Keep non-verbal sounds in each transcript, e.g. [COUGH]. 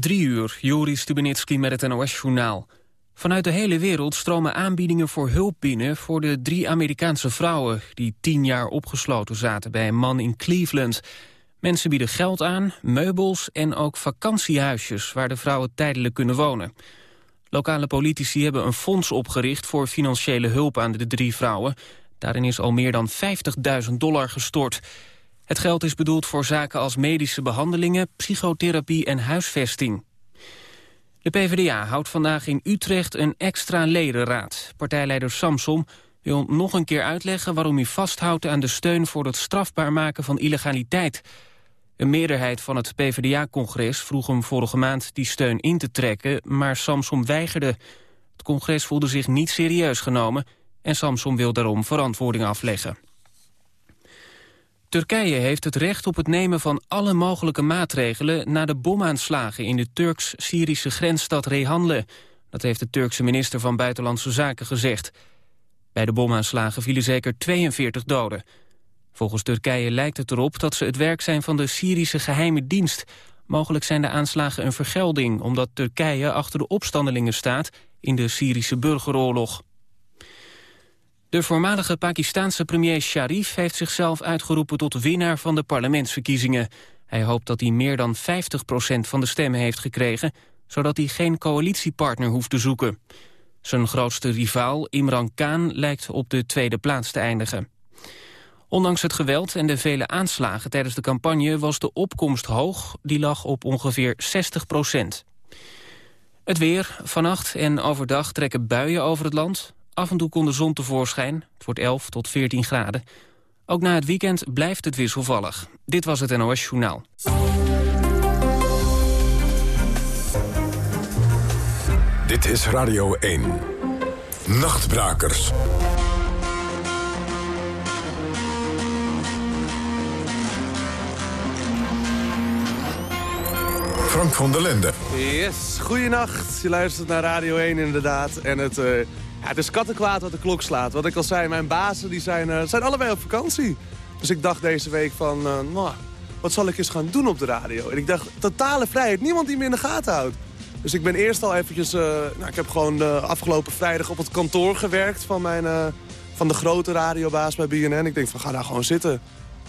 Drie uur, Joris Stubenitski met het NOS-journaal. Vanuit de hele wereld stromen aanbiedingen voor hulp binnen... voor de drie Amerikaanse vrouwen die tien jaar opgesloten zaten... bij een man in Cleveland. Mensen bieden geld aan, meubels en ook vakantiehuisjes... waar de vrouwen tijdelijk kunnen wonen. Lokale politici hebben een fonds opgericht... voor financiële hulp aan de drie vrouwen. Daarin is al meer dan 50.000 dollar gestort... Het geld is bedoeld voor zaken als medische behandelingen, psychotherapie en huisvesting. De PvdA houdt vandaag in Utrecht een extra ledenraad. Partijleider Samsom wil nog een keer uitleggen waarom hij vasthoudt aan de steun voor het strafbaar maken van illegaliteit. Een meerderheid van het PvdA-congres vroeg hem vorige maand die steun in te trekken, maar Samsom weigerde. Het congres voelde zich niet serieus genomen en Samsom wil daarom verantwoording afleggen. Turkije heeft het recht op het nemen van alle mogelijke maatregelen... na de bomaanslagen in de Turks-Syrische grensstad Rehanle. Dat heeft de Turkse minister van Buitenlandse Zaken gezegd. Bij de bomaanslagen vielen zeker 42 doden. Volgens Turkije lijkt het erop dat ze het werk zijn van de Syrische geheime dienst. Mogelijk zijn de aanslagen een vergelding... omdat Turkije achter de opstandelingen staat in de Syrische burgeroorlog. De voormalige Pakistaanse premier Sharif heeft zichzelf uitgeroepen tot winnaar van de parlementsverkiezingen. Hij hoopt dat hij meer dan 50% van de stemmen heeft gekregen, zodat hij geen coalitiepartner hoeft te zoeken. Zijn grootste rivaal, Imran Khan, lijkt op de tweede plaats te eindigen. Ondanks het geweld en de vele aanslagen tijdens de campagne was de opkomst hoog. Die lag op ongeveer 60 procent. Het weer, vannacht en overdag trekken buien over het land. Af en toe komt de zon tevoorschijn. Het wordt 11 tot 14 graden. Ook na het weekend blijft het wisselvallig. Dit was het NOS Journaal. Dit is Radio 1. Nachtbrakers. Frank van der Lende. Yes, goeienacht. Je luistert naar Radio 1 inderdaad. En het... Uh het is kattenkwaad wat de klok slaat. Wat ik al zei, mijn bazen die zijn, uh, zijn allebei op vakantie. Dus ik dacht deze week van, uh, nou, wat zal ik eens gaan doen op de radio? En ik dacht, totale vrijheid, niemand die me in de gaten houdt. Dus ik ben eerst al eventjes, uh, nou, ik heb gewoon de afgelopen vrijdag op het kantoor gewerkt van, mijn, van de grote radiobaas bij BNN. Ik denk van, ga daar gewoon zitten.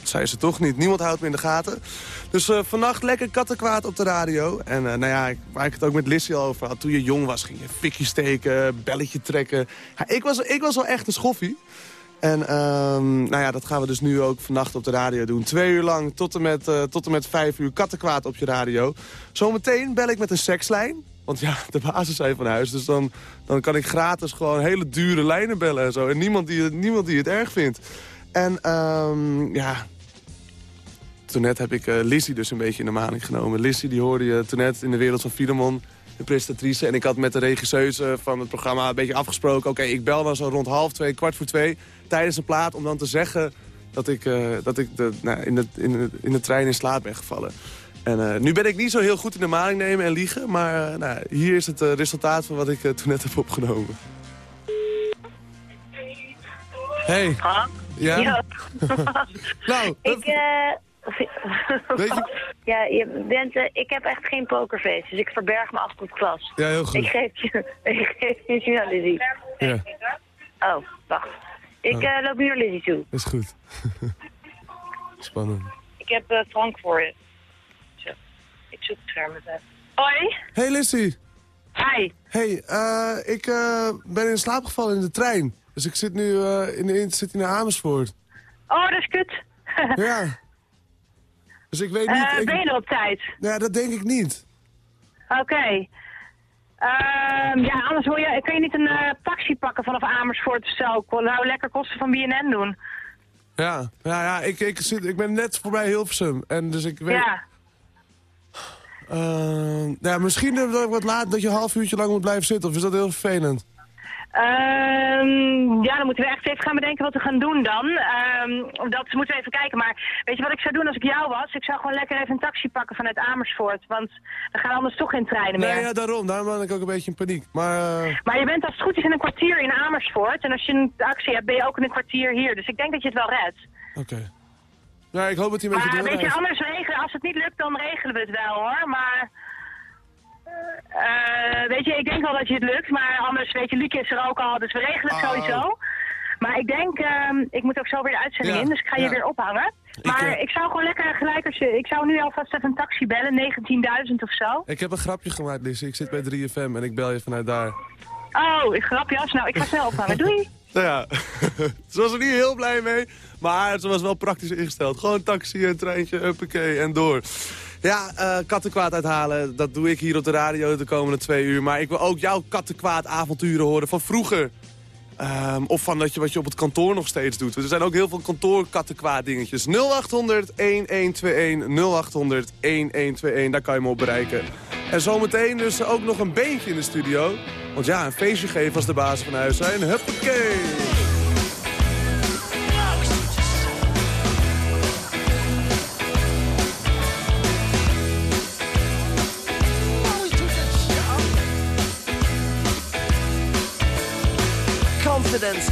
Zei ze toch niet. Niemand houdt me in de gaten. Dus uh, vannacht lekker kattenkwaad op de radio. En uh, nou ja, waar ik het ook met Lissy over had. Toen je jong was, ging je fikje steken, belletje trekken. Ja, ik, was, ik was wel echt een schoffie. En um, nou ja, dat gaan we dus nu ook vannacht op de radio doen. Twee uur lang, tot en met, uh, tot en met vijf uur kattenkwaad op je radio. Zometeen bel ik met een sekslijn. Want ja, [LAUGHS] de basis zijn van huis. Dus dan, dan kan ik gratis gewoon hele dure lijnen bellen en zo. En niemand die, niemand die het erg vindt. En um, ja, toen net heb ik uh, Lizzie dus een beetje in de maling genomen. Lizzie die hoorde je toen net in de wereld van Filemon, de presentatrice. En ik had met de regisseuse van het programma een beetje afgesproken... oké, ik bel dan zo rond half twee, kwart voor twee tijdens een plaat... om dan te zeggen dat ik, uh, dat ik de, nou, in, de, in, de, in de trein in slaap ben gevallen. En uh, nu ben ik niet zo heel goed in de maling nemen en liegen... maar nou, hier is het resultaat van wat ik toen net heb opgenomen. Hey. Ja? Ja. [LAUGHS] [LAUGHS] nou, ik, eh Weet je- [LAUGHS] ja, je bent, eh, ik heb echt geen pokerface, dus ik verberg me achter het klas. Ja, heel goed. Ik geef je, [LAUGHS] ik geef je nu aan Lizzie. Ja, Oh, wacht. Ik eh, loop nu naar Lizzie toe. is goed. [LAUGHS] Spannend. Ik heb eh, Frank voor je. Zo, ik zoek het scherm even. Hoi. Hey Lissy. Hi. Hey, eh, ik eh, ben in slaap gevallen in de trein. Dus ik zit nu eh, in, in, zit in Amersfoort. Oh, dat is kut. Ja. Dus ik weet niet... Eh, ik- ben je er op tijd? Ja, dat denk ik niet. Oké. Ehm, ja, anders wil je, kun je niet een eh, taxi pakken vanaf Amersfoort of zo. Nou lekker kosten van BNN doen. Ja, ja, ja ik, ik, zit, ik ben net voorbij Hilversum. En dus ik weet... Ja. Eh, ja, misschien dat ik wat laat dat je een half uurtje lang moet blijven zitten. Of is dat heel vervelend? Ehm, ja, dan moeten we echt even gaan bedenken wat we gaan doen dan. Ehm, dat moeten we even kijken. Maar weet je wat ik zou doen als ik jou was? Ik zou gewoon lekker even een taxi pakken vanuit Amersfoort. Want we gaan anders toch geen treinen meer. Nee, ja, daarom. Daarom ben ik ook een beetje in paniek. Maar eh, Maar je bent als het goed is in een kwartier in Amersfoort. En als je een taxi hebt, ben je ook in een kwartier hier. Dus ik denk dat je het wel redt. oké. Ja, ik hoop dat hij een beetje Maar weet je, doorrijdt. anders regelen, als het niet lukt, dan regelen we het wel hoor. Maar Eh, weet je, ik denk wel dat je het lukt, maar anders, weet je, Lieke is er ook al, dus we regelen het Oh. sowieso. Maar ik denk, ehm, ik moet ook zo weer de uitzending Ja, in, dus ik ga je weer ophangen. Maar eh, ik zou gewoon lekker gelijk als je, ik zou nu alvast even een taxi bellen, 19.000 of zo. Ik heb een grapje gemaakt, Lissy. Ik zit bij 3FM en ik bel je vanuit daar. Oh, ik grapjas. Nou, ik ga snel ophangen. Doei. Nou [LAUGHS] ja, [LAUGHS] ze was er niet heel blij mee. Maar ze was wel praktisch ingesteld. Gewoon taxi, een treintje, uppakee en door. Ja, eh kattenkwaad uithalen, dat doe ik hier op de radio de komende twee uur. Maar ik wil ook jouw kattenkwaad avonturen horen van vroeger. Ehm, of van dat je, wat je op het kantoor nog steeds doet. Er zijn ook heel veel kantoorkattenkwaad dingetjes. 0800 1121 0800 1121, daar kan je me op bereiken. En zometeen dus ook nog een beentje in de studio. Want ja, een feestje geven als de baas van huis zijn. Huppakee!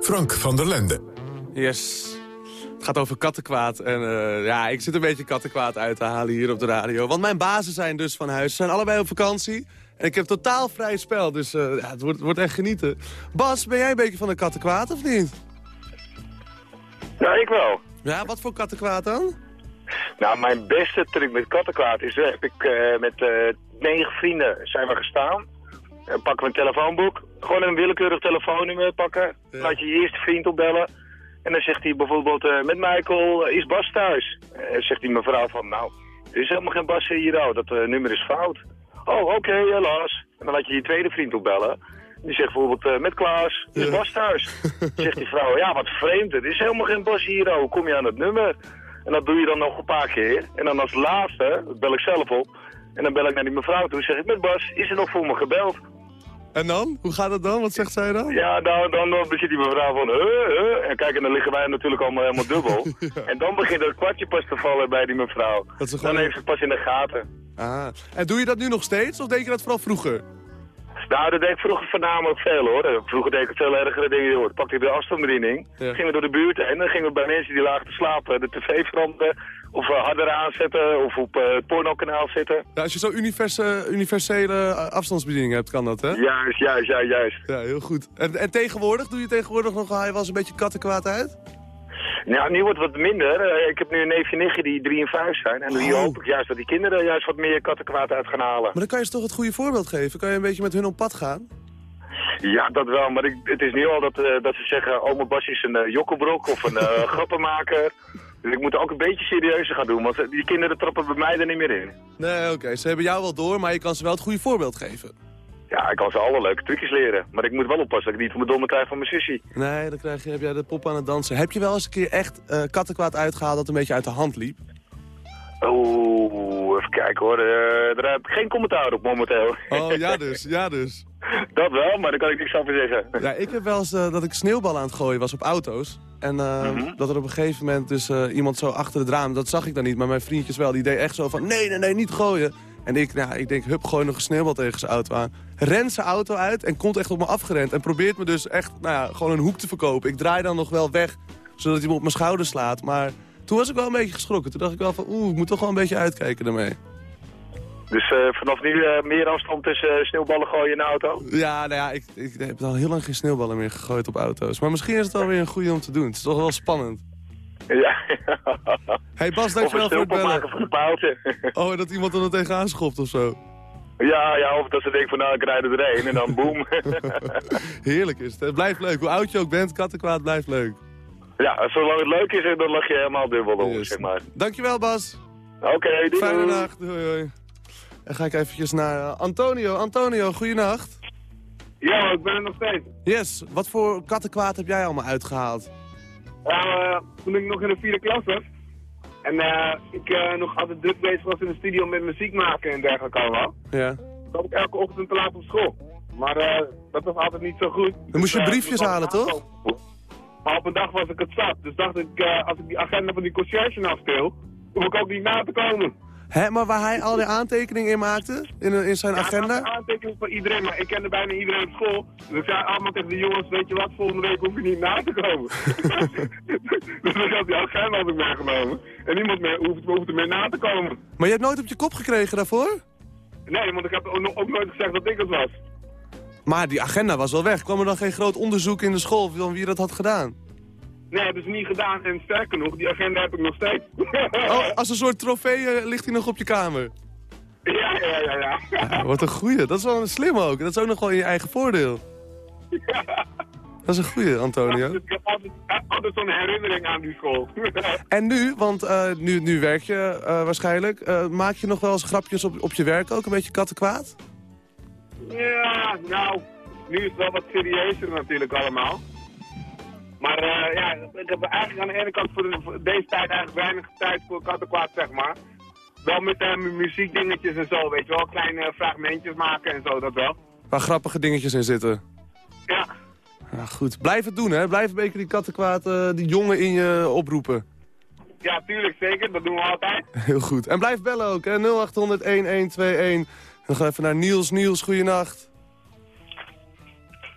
Frank van der Lende. Yes. Het gaat over kattenkwaad. En eh, ja, ik zit een beetje kattenkwaad uit te halen hier op de radio. Want mijn bazen zijn dus van huis. Ze zijn allebei op vakantie. En ik heb totaal vrij spel. Dus eh, ja, het, wordt, wordt echt genieten. Bas, ben jij een beetje van de kattenkwaad of niet? Ja, ik wel. Ja, wat voor kattenkwaad dan? Nou, mijn beste truc met kattenkwaad is, eh, heb ik eh, met eh, negen vrienden zijn we gestaan. Eh, pakken we een telefoonboek, gewoon een willekeurig telefoonnummer pakken. Laat je je eerste vriend opbellen. En dan zegt hij bijvoorbeeld, eh, met Michael, eh, is Bas thuis? En zegt die mevrouw van, nou, er is helemaal geen Bas hier, oh, dat nummer is fout. Oh, oké, helaas. En dan laat je je tweede vriend opbellen. Die zegt bijvoorbeeld, met Klaas, is Ja. Bas thuis? [LAUGHS] zegt die vrouw, ja, wat vreemd, er is helemaal geen Bas hier, oh, hoe kom je aan het nummer? En dat doe je dan nog een paar keer. En dan als laatste bel ik zelf op. En dan bel ik naar die mevrouw toe zeg ik, met Bas, is er nog voor me gebeld? En dan? Hoe gaat het dan? Wat zegt zij dan? Ja, dan, dan, dan zit die mevrouw van, huh, huh. En kijk, en dan liggen wij natuurlijk allemaal helemaal [LAUGHS] dubbel. En dan begint het kwartje pas te vallen bij die mevrouw. Dat ze Dan gewoon- heeft ze het pas in de gaten. Ah. En doe je dat nu nog steeds? Of deed je dat vooral vroeger? Nou, dat deed ik vroeger voornamelijk veel hoor. Vroeger deed ik veel ergere dingen. hoor. Pakte ik de afstandsbediening, Ja. gingen we door de buurt en dan gingen we bij mensen die lagen te slapen de tv veranderen. Of eh, harder aanzetten, of op eh, het pornokanaal zitten. Ja, als je zo'n universe, universele eh, afstandsbediening hebt, kan dat, hè? Juist, juist, juist, juist. Ja, heel goed. En, en tegenwoordig? Doe je tegenwoordig nog, hij was een beetje kattenkwaad uit? Nou, nu wordt het wat minder. Eh, ik heb nu een neefje nichtje die drie en vijf zijn. En hier Oh. hoop ik juist dat die kinderen juist wat meer kattenkwaad uit gaan halen. Maar dan kan je ze toch het goede voorbeeld geven? Kan je een beetje met hun op pad gaan? Ja, dat wel. Maar ik, het is nu al dat, eh, dat ze zeggen, oma Bas is een uh, jokkelbrok of een eh, [LAUGHS] grappenmaker. Dus ik moet ook een beetje serieuzer gaan doen, want eh, die kinderen trappen bij mij er niet meer in. Nee, oké. Ze hebben jou wel door, maar je kan ze wel het goede voorbeeld geven. Ja, ik kan ze alle leuke trucjes leren. Maar ik moet wel oppassen dat ik niet voor mijn domme krijg van mijn zusje. Nee, dan krijg je, heb jij de pop aan het dansen. Heb je wel eens een keer echt eh kattenkwaad uitgehaald dat een beetje uit de hand liep? Oeh, even kijken hoor. Eh, daar heb ik geen commentaar op momenteel. Oh, ja [LAUGHS] dus, ja dus. dat wel, maar daar kan ik niks over zeggen. Ja, ik heb wel eens dat ik sneeuwballen aan het gooien was op auto's. En eh, Mhm. dat er op een gegeven moment dus eh, iemand zo achter het raam, dat zag ik dan niet, maar mijn vriendjes wel, die deed echt zo van nee, nee, nee, niet gooien. En ik, nou, ik denk, hup, gooi nog een sneeuwbal tegen zijn auto aan. Rent zijn auto uit en komt echt op me afgerend. En probeert me dus echt, nou ja, gewoon een hoek te verkopen. Ik draai dan nog wel weg, zodat hij me op mijn schouder slaat. Maar toen was ik wel een beetje geschrokken. Toen dacht ik wel van, oeh, ik moet toch wel een beetje uitkijken daarmee. Dus eh, vanaf nu eh, meer afstand tussen eh, sneeuwballen gooien in de auto? Ja, nou ja, ik, ik heb al heel lang geen sneeuwballen meer gegooid op auto's. Maar misschien is het wel weer een goede om te doen. Het is toch wel spannend. Ja. Hey Bas, een dankjewel voor het bellen. maken van een paaltje. [LAUGHS] Oh, dat iemand er tegenaan schopt of zo. ja, ja, of dat ze denken van nou, ik rijd erheen en dan boem. [LAUGHS] Heerlijk is het. Het blijft leuk. Hoe oud je ook bent, kattenkwaad blijft leuk. ja, zolang het leuk is, dan lag je helemaal dubbel Yes. zeg maar. Dankjewel Bas. Oké, doei. Fijne doei. nacht. Doei, hoi. En ga ik eventjes naar eh, Antonio. Antonio, goeienacht. Ja, ik ben er nog steeds. Yes, wat voor kattenkwaad heb jij allemaal uitgehaald? Uh, toen ik nog in de vierde klas was. En eh, ik nog altijd druk bezig was in de studio met muziek maken en dergelijke allemaal. Ja. Ik elke ochtend te laat op school. Maar dat was altijd niet zo goed. Dan moest je Dus, briefjes halen, toch? Maar op een dag was ik het zat. Dus dacht ik, als ik die agenda van die conciërge nou speel, hoef ik ook niet na te komen. Hè, maar waar hij al die aantekeningen in maakte? In, in zijn Ja, agenda? dat was een aantekening voor iedereen, maar ik kende bijna iedereen op school. Dus ik zei allemaal tegen de jongens, weet je wat, volgende week hoef je niet na te komen. [LAUGHS] dus ik had die agenda had ik meegenomen. En niemand meer hoeft, hoefde meer na te komen. Maar je hebt nooit op je kop gekregen daarvoor? Nee, want ik heb ook nooit gezegd dat ik het was. Maar die agenda was wel weg. Kwam er dan geen groot onderzoek in de school van wie dat had gedaan? Nee, hebben ze niet gedaan. En sterker nog, die agenda heb ik nog steeds. [LAUGHS] Oh, als een soort trofee eh, ligt hij nog op je kamer. ja, ja, ja, ja. Ja, wat een goeie. Dat is wel slim ook. Dat is ook nog wel in je eigen voordeel. Dat is een goeie, Antonio. Ik heb altijd, altijd zo'n herinnering aan die school. [LAUGHS] En nu, want eh, nu, nu werk je eh, waarschijnlijk. maak je nog wel eens grapjes op, op je werk ook? Een beetje kattenkwaad? Ja, nou, nu is het wel wat serieuzer natuurlijk allemaal. Maar eh, ja, ik heb eigenlijk aan de ene kant voor, de- voor deze tijd eigenlijk weinig tijd voor kattenkwaad, zeg maar. Wel met eh, mu- muziekdingetjes en zo, weet je wel. Kleine fragmentjes maken en zo, dat wel. Waar grappige dingetjes in zitten. Ja, Ja, goed. Blijf het doen, hè. Blijf een beetje die kattenkwaad, eh, die jongen in je oproepen. ja, tuurlijk, zeker. Dat doen we altijd. [LAUGHS] Heel goed. En blijf bellen ook, hè. 0800 1121. Dan gaan we even naar Niels. Niels, goeienacht.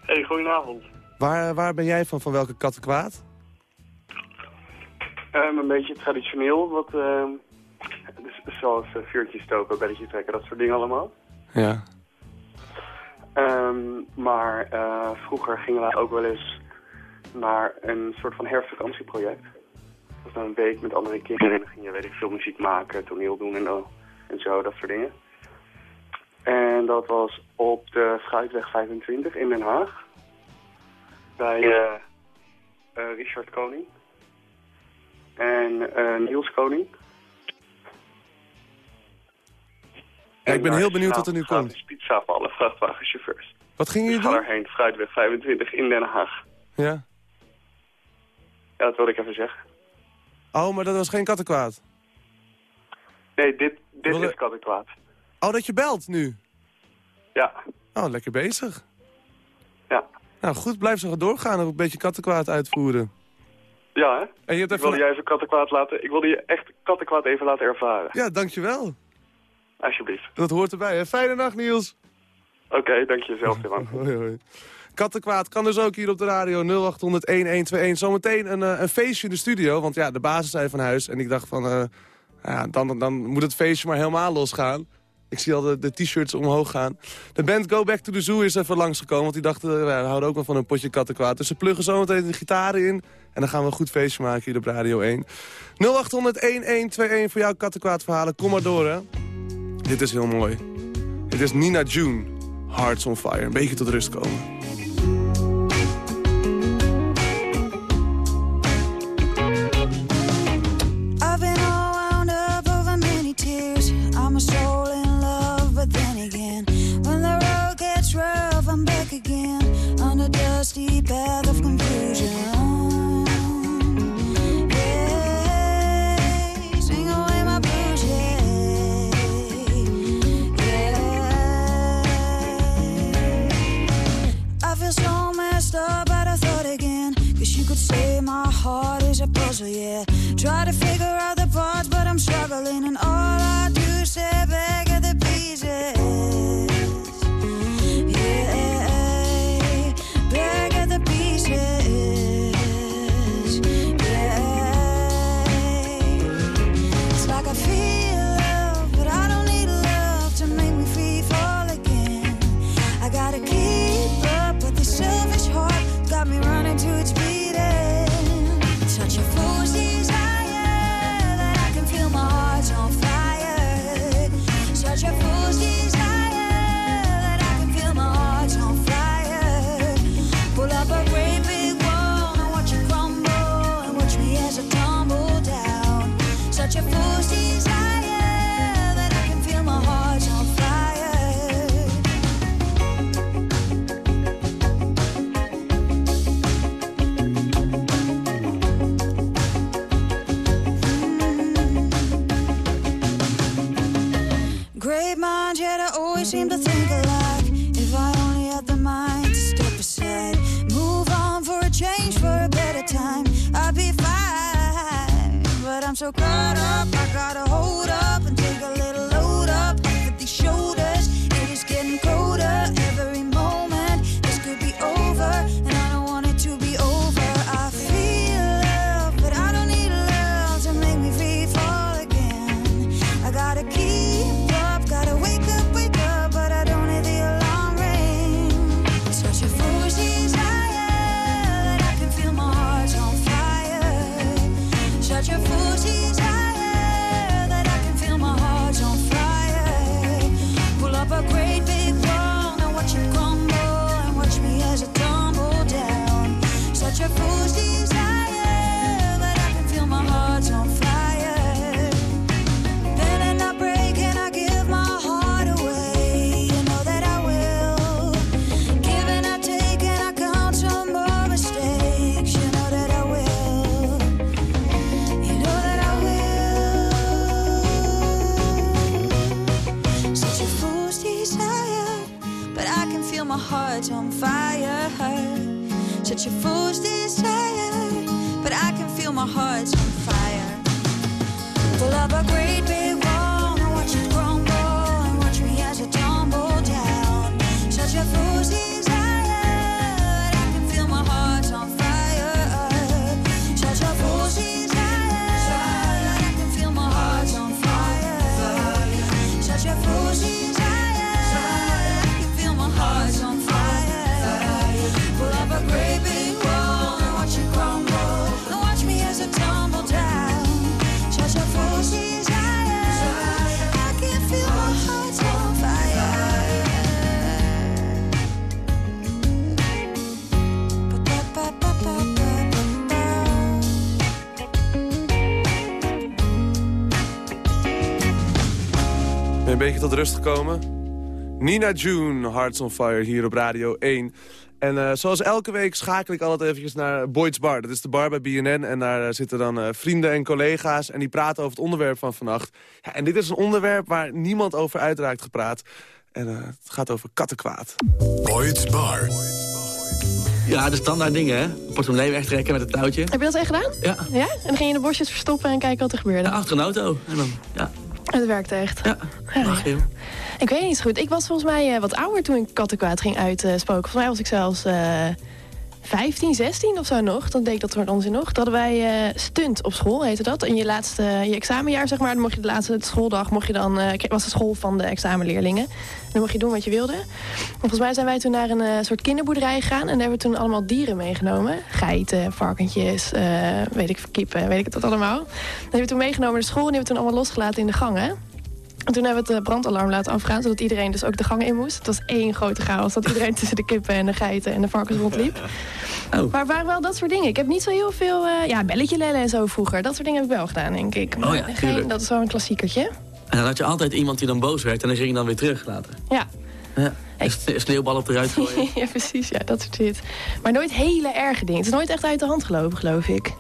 Hey, goedenavond. Waar, waar ben jij van? Van welke kattenkwaad? Ehm, een beetje traditioneel, wat, ehm, dus, zoals eh, vuurtjes stoken, belletje trekken, dat soort dingen allemaal. Ja. Ehm, maar eh, vroeger gingen wij ook wel eens naar een soort van herfstvakantieproject. Dat was dan een week met andere kinderen en dan ging je, weet ik veel, muziek maken, toneel doen en, oh, en zo, dat soort dingen. En dat was op de Fruitweg 25 in Den Haag. Bij eh, eh, Richard Koning. En eh, Niels Koning. Ik ben En heel benieuwd wat er nu komt. pizza voor alle vrachtwagenchauffeurs. Wat gingen Dus jullie ga doen? daarheen, Fruitweg 25 in Den Haag. Ja. Ja, dat wilde ik even zeggen. Oh, maar dat was geen kattenkwaad. Nee, dit, dit Wilde- is kattenkwaad. Oh, dat je belt nu. Ja. Oh, lekker bezig. Ja. Nou goed, blijf zo doorgaan en een beetje kattenkwaad uitvoeren. Ja, hè? En je hebt Ik even... wilde je even kattenkwaad laten... Ik wilde je echt kattenkwaad even laten ervaren. Ja, dankjewel. Alsjeblieft. Dat hoort erbij, hè? Fijne nacht, Niels. Oké, dank je zelf, Timon. [LAUGHS] Hoi, hoi. Kattenkwaad kan dus ook hier op de radio 0800-1121. Zometeen een, eh, een feestje in de studio, want ja, de basis zijn van huis. En ik dacht van, eh, ja, dan, dan moet het feestje maar helemaal losgaan. Ik zie al de, de t-shirts omhoog gaan. De band Go Back to the Zoo is even langsgekomen, want die dachten, eh, we houden ook wel van een potje kattenkwaad. Dus ze pluggen zometeen de gitaren in en dan gaan we een goed feestje maken hier op Radio 1. 0800-1121 voor jouw kattenkwaad verhalen, kom maar door hè. Dit is heel mooi. Dit is Nina June, Hearts on Fire. Een beetje tot rust komen. Path of confusion. Yeah, sing away my blues, yeah. I feel so messed up, but I thought again. Cause you could say my heart is a puzzle, yeah. Try to figure out the parts, but I'm struggling, and all I do is up a great big beetje tot rust gekomen? Nina June, Hearts on Fire, hier op Radio 1. En eh, zoals elke week schakel ik altijd eventjes naar Boyd's Bar. Dat is de bar bij BNN en daar eh, zitten dan eh, vrienden en collega's... en die praten over het onderwerp van vannacht. Ja, en dit is een onderwerp waar niemand over uiteraard gepraat. En het gaat over kattenkwaad. Boyd's Bar. Ja, de standaard dingen, hè. Portemonnee wegtrekken met het touwtje. Heb je dat echt gedaan? Ja. Ja? En dan ging je de bosjes verstoppen en kijken wat er gebeurde? Achter een auto. En dan, ja. Het werkte echt. Ja, Ja, ja. Ik weet niet zo goed. Ik was volgens mij eh, wat ouder toen ik kattenkwaad ging uitspoken. volgens mij was ik zelfs eh 15, 16 of zo nog. Dan deed ik dat soort onzin nog. Dan hadden wij eh, stunt op school, heette dat. In je laatste je examenjaar, zeg maar. Dan mocht je de laatste schooldag, mocht je dan, eh, was de school van de examenleerlingen. En dan mocht je doen wat je wilde. En volgens mij zijn wij toen naar een eh, soort kinderboerderij gegaan. En daar hebben we toen allemaal dieren meegenomen. Geiten, varkentjes, eh, weet ik, kippen, weet ik het wat allemaal. Dat hebben we toen meegenomen naar school en die hebben we toen allemaal losgelaten in de gangen. En toen hebben we het eh, brandalarm laten afgaan, zodat iedereen dus ook de gang in moest. Het was één grote chaos, dat iedereen [LAUGHS] tussen de kippen en de geiten en de varkens rondliep. Maar het waren wel dat soort dingen. Ik heb niet zo heel veel, eh, ja, belletje lellen en zo vroeger. Dat soort dingen heb ik wel gedaan, denk ik. Maar Oh ja, geen, dat is wel een klassiekertje. En dan had je altijd iemand die dan boos werd en dan ging je dan weer terug later. Ja. Ja. Sneeuwbal op eruit gooien. [LAUGHS] ja, precies, ja, dat soort shit. Maar nooit hele erge dingen. Het is nooit echt uit de hand gelopen, geloof ik.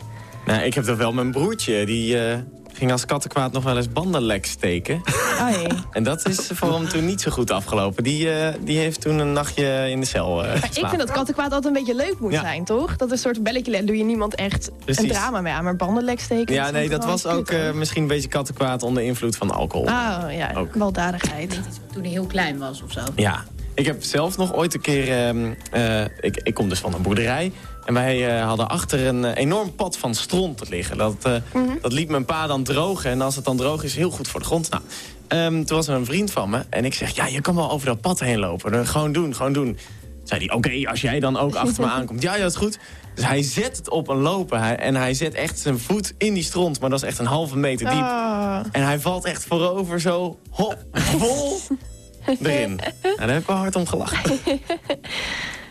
Nou, ik heb toch wel mijn broertje, die eh, ging als kattenkwaad nog wel eens bandenlek steken. Oh [LAUGHS] jee. En dat is voor hem toen niet zo goed afgelopen. Die, eh, die heeft toen een nachtje in de cel eh Maar ik vind dat kattenkwaad altijd een beetje leuk moet Ja. zijn, toch? Dat is een soort belletje. Doe je niemand echt Precies. een drama mee aan. Maar bandenlek steken... Ja, nee, dat was ook eh, misschien een beetje kattenkwaad onder invloed van alcohol. Oh ja, Ook. baldadigheid. Toen hij heel klein was of zo. Ja, ik heb zelf nog ooit een keer... ehm, eh, ik, ik kom dus van een boerderij. En wij eh, hadden achter een eh, enorm pad van stront te liggen. Dat, eh, dat liet mijn pa dan drogen. En als het dan droog is, heel goed voor de grond. Nou, ehm, toen was er een vriend van me. En ik zeg, ja, je kan wel over dat pad heen lopen. Gewoon doen, gewoon doen. Zei hij, oké, als jij dan ook achter me [LAUGHS] aankomt. Ja, ja, dat is goed. Dus hij zet het op een lopen. Hij, en hij zet echt zijn voet in die stront. Maar dat is echt een halve meter diep. Ah. En hij valt echt voorover zo, hop, vol [LAUGHS] erin. En daar heb ik wel hard om gelachen. [LAUGHS]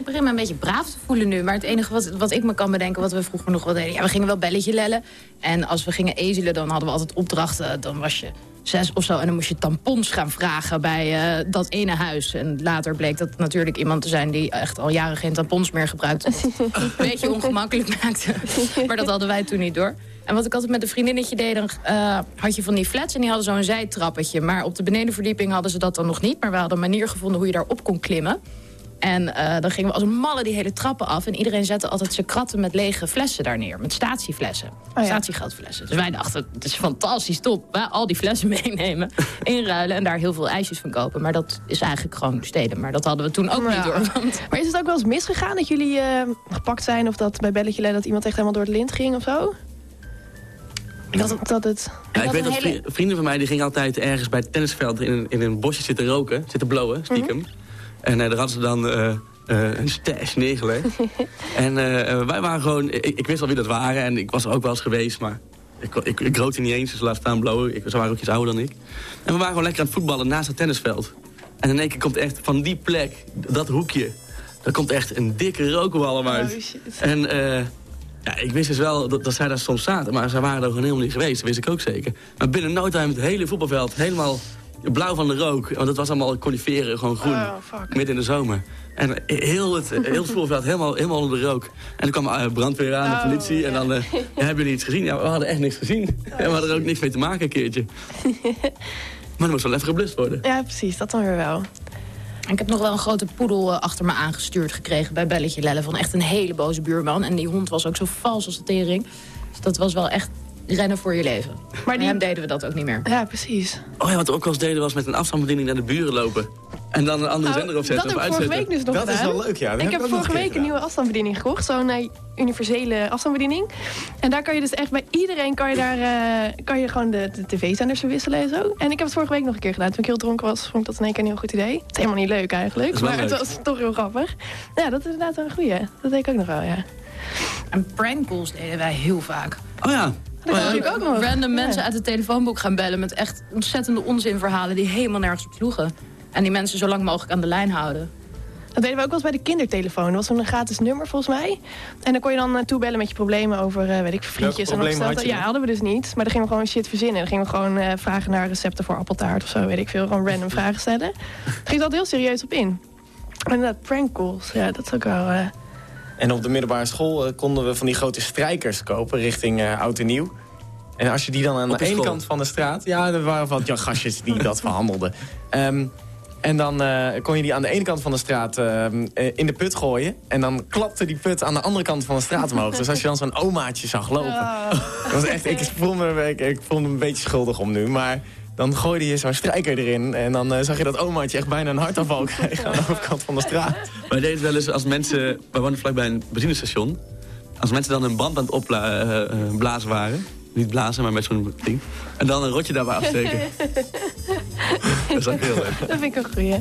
Ik begin me een beetje braaf te voelen nu. Maar het enige wat, wat ik me kan bedenken, wat we vroeger nog wel deden... Ja, we gingen wel belletje lellen. En als we gingen ezelen, dan hadden we altijd opdrachten. Dan was je zes of zo. En dan moest je tampons gaan vragen bij eh, dat ene huis. En later bleek dat natuurlijk iemand te zijn... die echt al jaren geen tampons meer gebruikte. Een beetje ongemakkelijk maakte. Maar dat hadden wij toen niet door. En wat ik altijd met een vriendinnetje deed, dan eh, had je van die flats... en die hadden zo'n zijtrappetje. Maar op de benedenverdieping hadden ze dat dan nog niet. Maar we hadden een manier gevonden hoe je daarop kon klimmen. En eh, dan gingen we als een malle die hele trappen af. En iedereen zette altijd zijn kratten met lege flessen daar neer. Met statieflessen. ja. Statiegeldflessen. Dus wij dachten, het is fantastisch top. Hè? Al die flessen [LAUGHS] meenemen, inruilen en daar heel veel ijsjes van kopen. Maar dat is eigenlijk gewoon steden. Maar dat hadden we toen ook niet Ja. door. Want Maar is het ook wel eens misgegaan dat jullie eh, gepakt zijn... of dat bij belletje dat iemand echt helemaal door het lint ging of zo? Dat, dat het... Ja, ik weet dat hele- vrienden van mij die gingen altijd ergens bij het tennisveld in een, in een bosje zitten roken, zitten blowen, stiekem. En eh, daar hadden ze dan eh, eh, een stash neergelegd. [LAUGHS] en wij waren gewoon, ik, ik wist al wie dat waren en ik was er ook wel eens geweest, maar ik, ik, ik rookte niet eens, dus laat staan blowen. Ik, ze waren ook iets ouder dan ik. En we waren gewoon lekker aan het voetballen naast het tennisveld. En in één keer komt echt van die plek, dat hoekje, daar komt echt een dikke rookwalm uit. Oh. En ja, ik wist dus wel dat, dat zij daar soms zaten, maar zij waren er gewoon helemaal niet geweest. Dat wist ik ook zeker. Maar binnen no time het hele voetbalveld helemaal blauw van de rook. Want het was allemaal coniferen, gewoon groen. Oh. Midden in de zomer. En heel het, heel het [LAUGHS] voetbalveld helemaal, helemaal onder de rook. En toen kwam uh, brandweer aan, de Oh, politie. En dan, eh, ja, hebben jullie iets gezien? Ja, we hadden echt niks gezien. En we hadden er ook niks mee te maken een keertje. [LAUGHS] Maar dan moest wel even geblust worden. Ja, precies. Dat dan weer wel. Ik heb nog wel een grote poedel eh, achter me aangestuurd gekregen bij Belletje Lellen. Van echt een hele boze buurman. En die hond was ook zo vals als de tering. Dus dat was wel echt rennen voor je leven. Maar die... hem deden we dat ook niet meer. Ja, precies. Oh ja, wat we ook wel eens deden was met een afstandsbediening naar de buren lopen. En dan een andere Nou, zender opzetten dat of heb ik vorige uitzetten. week dus nog Dat is wel leuk, ja. Dat Ik heb vorige week een nieuwe afstandsbediening gekocht. Zo'n eh, universele afstandsbediening. En daar kan je dus echt bij iedereen kan je daar, eh, kan je gewoon de, de tv-zenders verwisselen en zo. En ik heb het vorige week nog een keer gedaan. Toen ik heel dronken was, vond ik dat in één keer een heel goed idee. Het is helemaal niet leuk eigenlijk. Dat Maar het was toch heel grappig. Ja, dat is inderdaad wel een goeie. Dat deed ik ook nog wel, ja. En prank calls deden wij heel vaak. Oh ja. Dat kan natuurlijk ook nog. Random Ja. mensen uit het telefoonboek gaan bellen... met echt ontzettende onzinverhalen die helemaal nergens op sloegen. En die mensen zo lang mogelijk aan de lijn houden. Dat deden we ook wel eens bij de kindertelefoon. Dat was zo'n gratis nummer volgens mij. En dan kon je dan naartoe bellen met je problemen over, eh, weet ik, vriendjes. en opstelten. Ja, hadden we dus niet. Maar dan gingen we gewoon shit verzinnen. Dan gingen we gewoon eh, vragen naar recepten voor appeltaart of zo, weet ik veel. Gewoon random [LAUGHS] vragen stellen. Daar ging het altijd heel serieus op in. En inderdaad, prank calls. Ja, dat is ook wel... eh, En op de middelbare school eh, konden we van die grote strijkers kopen richting eh, Oud en Nieuw. En als je die dan aan de de ene school? kant van de straat... Ja, er waren wat ja, gastjes die [LAUGHS] dat verhandelden. Ehm, En dan eh, kon je die aan de ene kant van de straat eh, eh, in de put gooien. En dan klapte die put aan de andere kant van de straat omhoog. dus als je dan zo'n omaatje zag lopen. [LAUGHS] Dat was echt, ik, voel me, ik, ik voel me een beetje schuldig om nu. Maar dan gooide je zo'n strijker erin. En dan zag je dat omaatje echt bijna een hartaanval krijgen aan de overkant van de straat. Wij deden het wel eens als mensen... Wij woonden vlakbij een benzinestation. Als mensen dan een band aan het opblazen waren... Niet blazen, maar met zo'n ding. En dan een rotje daarbij afsteken. [LAUGHS] dat is ook heel leuk. Dat vind ik een goeie.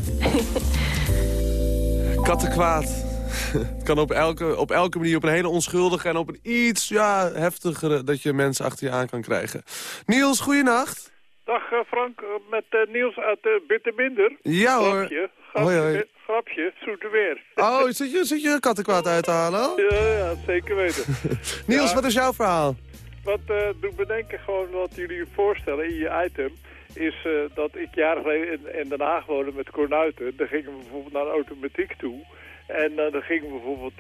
Kattenkwaad. Het kan op elke, op elke manier, op een hele onschuldige en op een iets ja, heftigere... dat je mensen achter je aan kan krijgen. Niels, goeienacht. Dag eh, Frank, eh, met eh, Niels uit uh, Bitterminder. Ja hoor. Grapje, Hoi, hoi. grapje, grapje, zoete weer. Oh, zit je, zit je kattenkwaad uit te halen? Ja, ja, zeker weten. [LAUGHS] Niels, Ja. wat is jouw verhaal? Wat eh doet me denken gewoon wat jullie voorstellen in je item... is eh, dat ik jaren geleden in, Den Haag woonde met Cornuiten. Daar gingen we bijvoorbeeld naar een automatiek toe. En eh, dan gingen we bijvoorbeeld...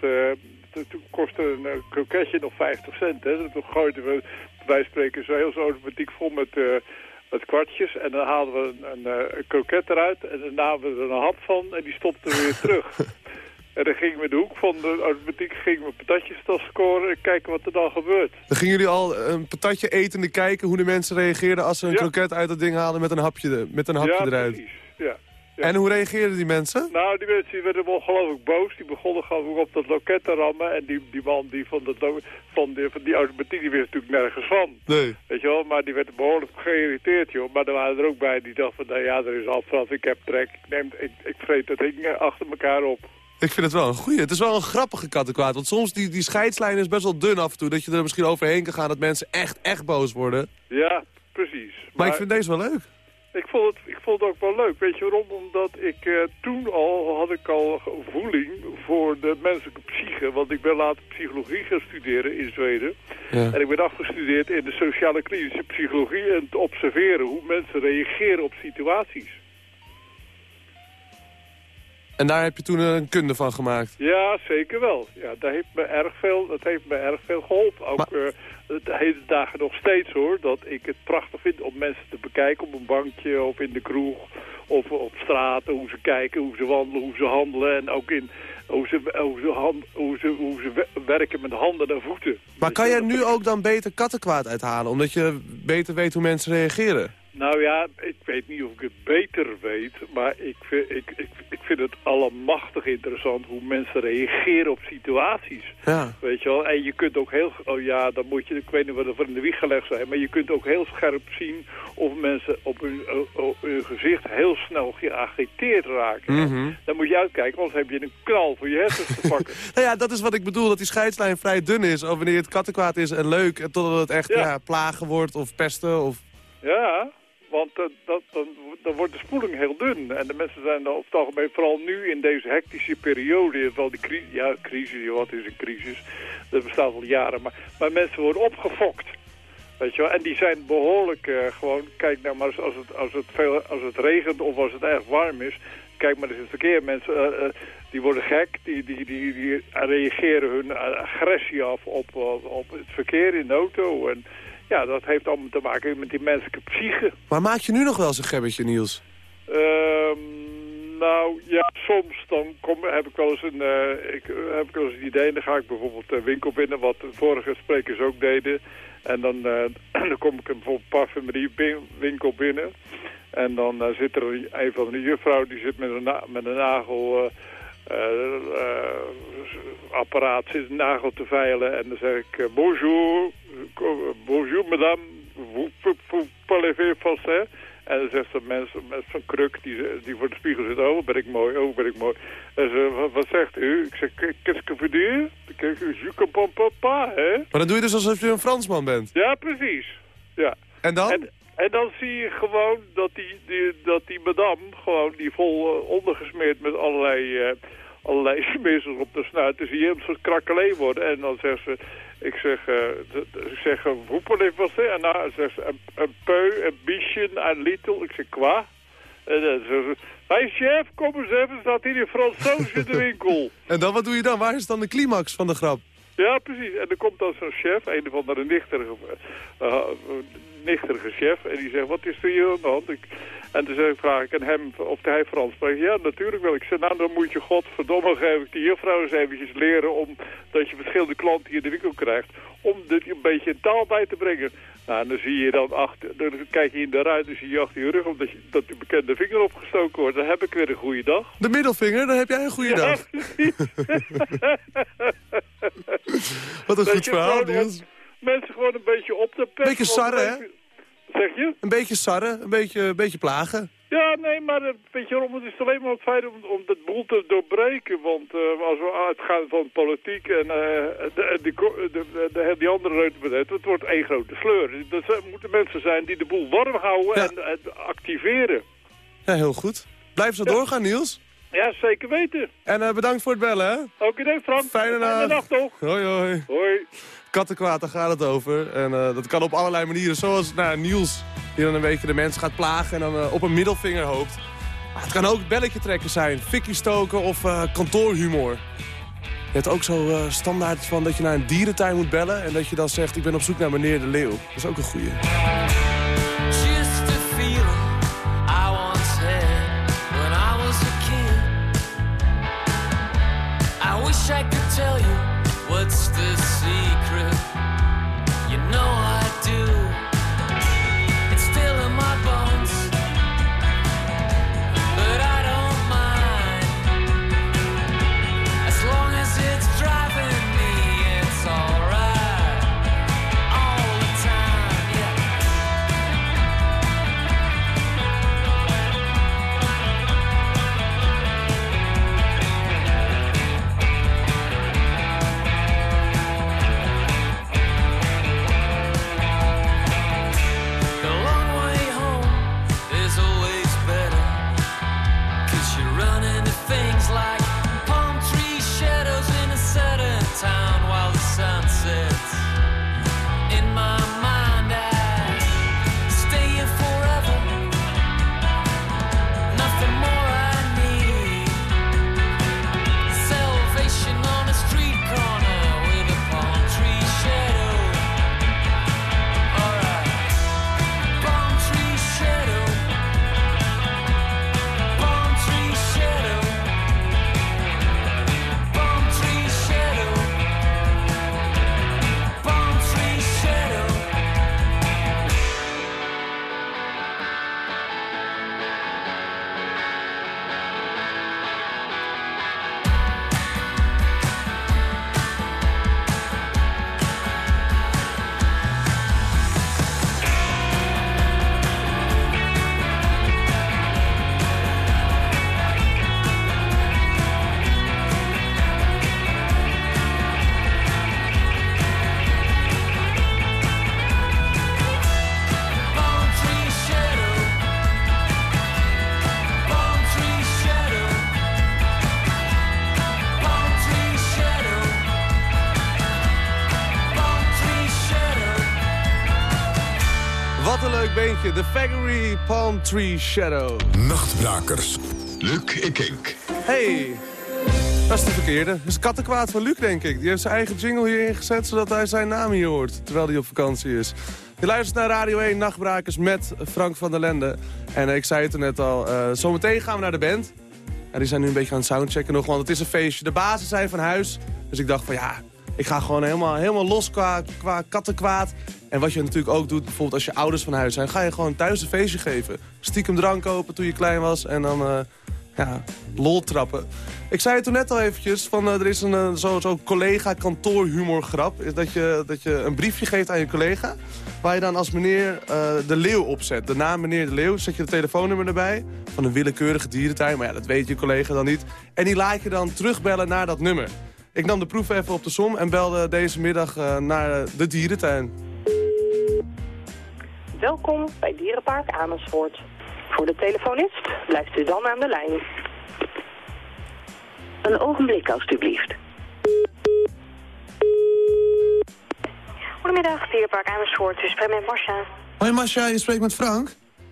to- toen kostte een kroketje nog 50 cent. Hè. Toen gooiden we, wij spreken, zo heel zo'n automatiek vol met... met kwartjes en dan haalden we een, een kroket eruit en dan namen we er een hap van en die stopten we weer terug. [LAUGHS] En dan gingen we in de hoek van de automatiek gingen we patatjes dan scoren en kijken wat er dan gebeurt. Dan gingen jullie al een patatje etende kijken hoe de mensen reageerden... als ze een Ja. kroket uit dat ding haalden met een hapje, met een hapje ja, eruit. precies. Ja. En hoe reageerden die mensen? Nou, die mensen die werden wel geloof ik boos. Die begonnen gewoon op dat loket te rammen. En die, die man die van, dat, van, die, van die automatiek, die wist natuurlijk nergens van. Nee. Weet je wel, maar die werd behoorlijk geïrriteerd, joh. Maar er waren er ook bij die dachten van, nou ja, er is al vanaf, ik heb trek. Ik, neem, ik, ik vreet dat ding achter elkaar op. Ik vind het wel een goeie. Het is wel een grappige kattenkwaad. Want soms die, die scheidslijn is best wel dun af en toe. Dat je er misschien overheen kan gaan dat mensen echt, echt boos worden. Ja, precies. Maar, ik vind deze wel leuk. Ik vond, het, ik vond het ook wel leuk. Weet je waarom? Omdat ik eh, toen al had ik al voeling voor de menselijke psyche. Want ik ben later psychologie gaan studeren in Zweden. Ja. En ik ben afgestudeerd in de sociale klinische psychologie. En te observeren hoe mensen reageren op situaties. En daar heb je toen een kunde van gemaakt. Ja, zeker wel. Ja, dat heeft me erg veel, dat heeft me erg veel geholpen. Ook eh, de hele dagen nog steeds hoor. Dat ik het prachtig vind om mensen te bekijken op een bankje of in de kroeg. Of op straat, hoe ze kijken, hoe ze wandelen, hoe ze handelen. En ook in hoe ze, hoe ze, hand, hoe ze, hoe ze we- werken met handen en voeten. Maar kan jij nu ook dan beter kattenkwaad uithalen? Omdat je beter weet hoe mensen reageren? Nou ja, ik weet niet of ik het beter weet, maar ik vind, ik, ik, ik vind het allemachtig interessant hoe mensen reageren op situaties. Ja. Weet je wel, en je kunt ook heel, oh ja, dan moet je, ik weet niet wat er voor in de wieg gelegd zijn, maar je kunt ook heel scherp zien of mensen op hun, hun gezicht heel snel geagiteerd raken. Mhm. Dan moet je uitkijken, anders heb je een knal voor je hersens te pakken. [LAUGHS] Nou ja, dat is wat ik bedoel. Dat die scheidslijn vrij dun is. Of wanneer het kattenkwaad is en leuk. En totdat het echt Ja. ja. plagen wordt of pesten. Of... Ja, want eh, dat, dan, wordt de spoeling heel dun. En de mensen zijn over het algemeen, vooral nu in deze hectische periode, wel die cri ja, crisis, wat is een crisis? Dat bestaat al jaren, maar, maar mensen worden opgefokt. Weet je wel? En die zijn behoorlijk eh, gewoon, kijk nou maar eens als het, als, het veel, als het regent of als het erg warm is, kijk maar eens in het verkeer. Mensen eh, die worden gek, die, die, die, die reageren hun agressie af op, op, op het verkeer in de auto. En ja, dat heeft allemaal te maken met die menselijke psyche. Maar maak je nu nog wel eens een gebbetje, Niels? Ehm, nou, ja, soms dan kom, heb ik wel eens een, eh, ik, eh, heb ik wel eens een idee. Dan ga ik bijvoorbeeld een winkel binnen, wat de vorige sprekers ook deden. En dan, eh, [CLEARS THROAT] dan kom ik een bijvoorbeeld parfumeriewinkel binnen. En dan zit er een, een van de juffrouw, die zit met een, na- met een nagel... eh, eh, apparaat zit een nagel te veilen en dan zeg ik eh, bonjour, bonjour madame, vous, vous, parlez français? En dan zegt zo'n mens met zo'n kruk die, die voor de spiegel zit, oh ben ik mooi, oh ben ik mooi. En ze, wat, wat zegt u? Ik zeg, qu'est-ce que vous je comprends pas, hè? Maar dan doe je dus alsof je een Fransman bent. Ja, precies. Ja. En dan? En, en dan zie je gewoon dat die, die, dat die madame gewoon die vol eh, ondergesmeerd met allerlei, eh allerlei [LAUGHS] smeersels op de snuit. Dan zie je hem een soort krakkelee worden. En dan zegt ze, ik zeg, d- ik zeg, français? En dan zegt ze, een, een peu, een bisschen, een little. Ik zeg, qua? En dan zegt ze, hey chef, kom eens even, staat hier een Fransoos in de [LAUGHS] winkel. En dan, wat doe je dan? Waar is dan de climax van de grap? Ja, precies. En er komt dan zo'n chef, een of andere nichter, eh, nichterige chef. En die zegt, wat is er hier aan de hand? Ik, en toen zeg ik, vraag ik aan hem of hij Frans spreekt. Ja, natuurlijk wel. Ik zeg, nou dan moet je godverdomme geef ik die juffrouw eens eventjes leren... om dat je verschillende klanten hier in de winkel krijgt... om er een beetje een taal bij te brengen. Nou, en dan zie je dan achter, dan kijk je in de ruit en zie je achter je rug... omdat je, dat de bekende vinger opgestoken wordt. Dan heb ik weer een goede dag. De middelvinger, dan heb jij een goede Ja, dag. [LAUGHS] Wat een Weet goed verhaal, Niels. Mensen gewoon een beetje op de pet. Beetje sarren, hè? Zeg je? Een beetje sarren, een beetje, een beetje plagen. Ja, nee, maar eh, weet je? Het is alleen maar het feit om, om dat boel te doorbreken. Want eh, als we uitgaan van politiek en eh, de, de, de, de, die andere reutebenet, het wordt één grote sleur. Dat zijn- moeten mensen zijn die de boel warm houden en, en activeren. Ja, heel goed. Blijf zo doorgaan, Niels. Ja, zeker weten. En eh, bedankt voor het bellen, hè. Oké, nee, Frank. Fijne nacht. nacht toch. Hoi, hoi. Hoi. Kattenkwaad, daar gaat het over. En eh, dat kan op allerlei manieren. Zoals nou, Niels, die dan een beetje de mensen gaat plagen en dan eh, op een middelvinger hoopt. Maar het kan ook belletje trekken zijn, fikkie stoken of kantoorhumor. Je hebt ook zo standaard van dat je naar een dierentuin moet bellen... en dat je dan zegt, ik ben op zoek naar meneer de Leeuw. Dat is ook een goeie. Tree Shadow. Nachtbrakers. Luc Ikink. Hey, dat is de verkeerde. Dat is kattenkwaad van Luc, denk ik. Die heeft zijn eigen jingle hier ingezet, zodat hij zijn naam hier hoort. Terwijl hij op vakantie is. Je luistert naar Radio 1 Nachtbrakers met Frank van der Lende. En ik zei het er net al, eh, zometeen gaan we naar de band. Ja, die zijn nu een beetje aan het soundchecken nog, want het is een feestje. De bazen zijn van huis. Dus ik dacht van ja, ik ga gewoon helemaal, helemaal los qua, qua kattenkwaad. En wat je natuurlijk ook doet, bijvoorbeeld als je ouders van huis zijn... ga je gewoon thuis een feestje geven. Stiekem drank kopen toen je klein was en dan eh, ja, lol trappen. Ik zei het toen net al eventjes, van, eh, er is een eh, zo, zo collega kantoorhumor grap. Is dat je, dat je een briefje geeft aan je collega... waar je dan als meneer de leeuw opzet. De naam meneer de leeuw, zet je de telefoonnummer erbij... van een willekeurige dierentuin, maar ja, dat weet je collega dan niet. En die laat je dan terugbellen naar dat nummer. Ik nam de proef even op de som en belde deze middag naar de dierentuin. Welkom bij Dierenpark Amersfoort. Voor de telefonist blijft u dan aan de lijn. Een ogenblik alstublieft. Goedemiddag, Dierenpark Amersfoort. U spreekt met Marcia. Hoi Masha, je spreekt met Frank.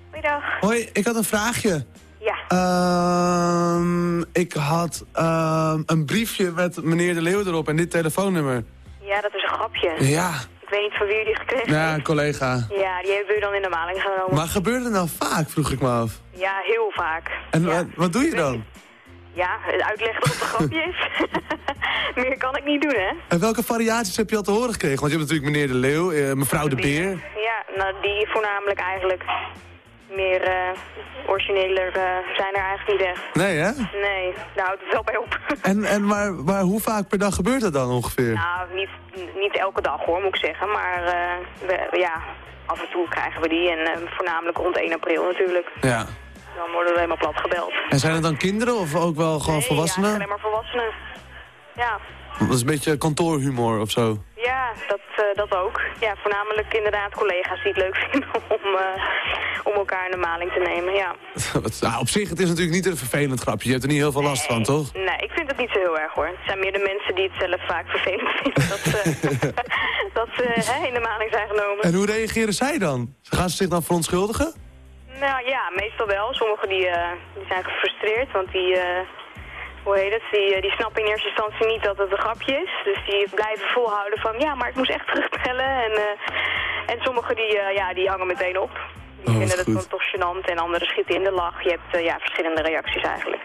Goeiedag. Hoi, ik had een vraagje. Ja. Ehm, ik had ehm, een briefje met meneer de Leeuw erop en dit telefoonnummer. Ja, dat is een grapje. Ja. Ik weet niet van wie u die gekregen Ja, een collega. Ja, die heeft u dan in de maling genomen. Maar gebeurt het nou vaak, vroeg ik me af. Ja, heel vaak. En wat, wat doe je dan? Ja, uitleggen het een grapje is. [LAUGHS] Meer kan ik niet doen, hè? En welke variaties heb je al te horen gekregen? Want je hebt natuurlijk meneer De Leeuw, eh, mevrouw De Beer. Ja, nou die voornamelijk eigenlijk meer eh origineler eh, zijn er eigenlijk niet echt. Nee, hè? Nee, daar houdt het wel bij op. [LAUGHS] En, en maar, maar hoe vaak per dag gebeurt dat dan ongeveer? nou, niet, niet elke dag hoor, moet ik zeggen. Maar eh, we, ja, af en toe krijgen we die. En voornamelijk rond 1 april natuurlijk. Ja. Dan worden we helemaal plat gebeld. En zijn het dan kinderen of ook wel gewoon Nee, volwassenen? Ja, alleen maar volwassenen. Ja, Dat is een beetje kantoorhumor of zo. ja dat, eh, dat ook. Ja, voornamelijk inderdaad collega's die het leuk [LAUGHS] vinden om, eh, om elkaar in de maling te nemen, ja. [LAUGHS] Nou, op zich, het is natuurlijk niet een vervelend grapje. Je hebt er niet heel veel last van, toch? Nee, ik vind het niet zo heel erg hoor. Het zijn meer de mensen die het zelf vaak vervelend [LAUGHS] vinden dat ze, dat ze hè, in de maling zijn genomen. En hoe reageren zij dan? Gaan ze zich dan verontschuldigen? Nou ja, meestal wel. Sommigen die, eh, die zijn gefrustreerd, want die, eh, hoe heet het, die, eh, die snappen in eerste instantie niet dat het een grapje is. Dus die blijven volhouden van, ja, maar ik moest echt terugbellen. En, eh, en sommigen die, eh, ja, die hangen meteen op. Die Oh, vinden het dan toch gênant en anderen schieten in de lach. Je hebt ja, verschillende reacties eigenlijk.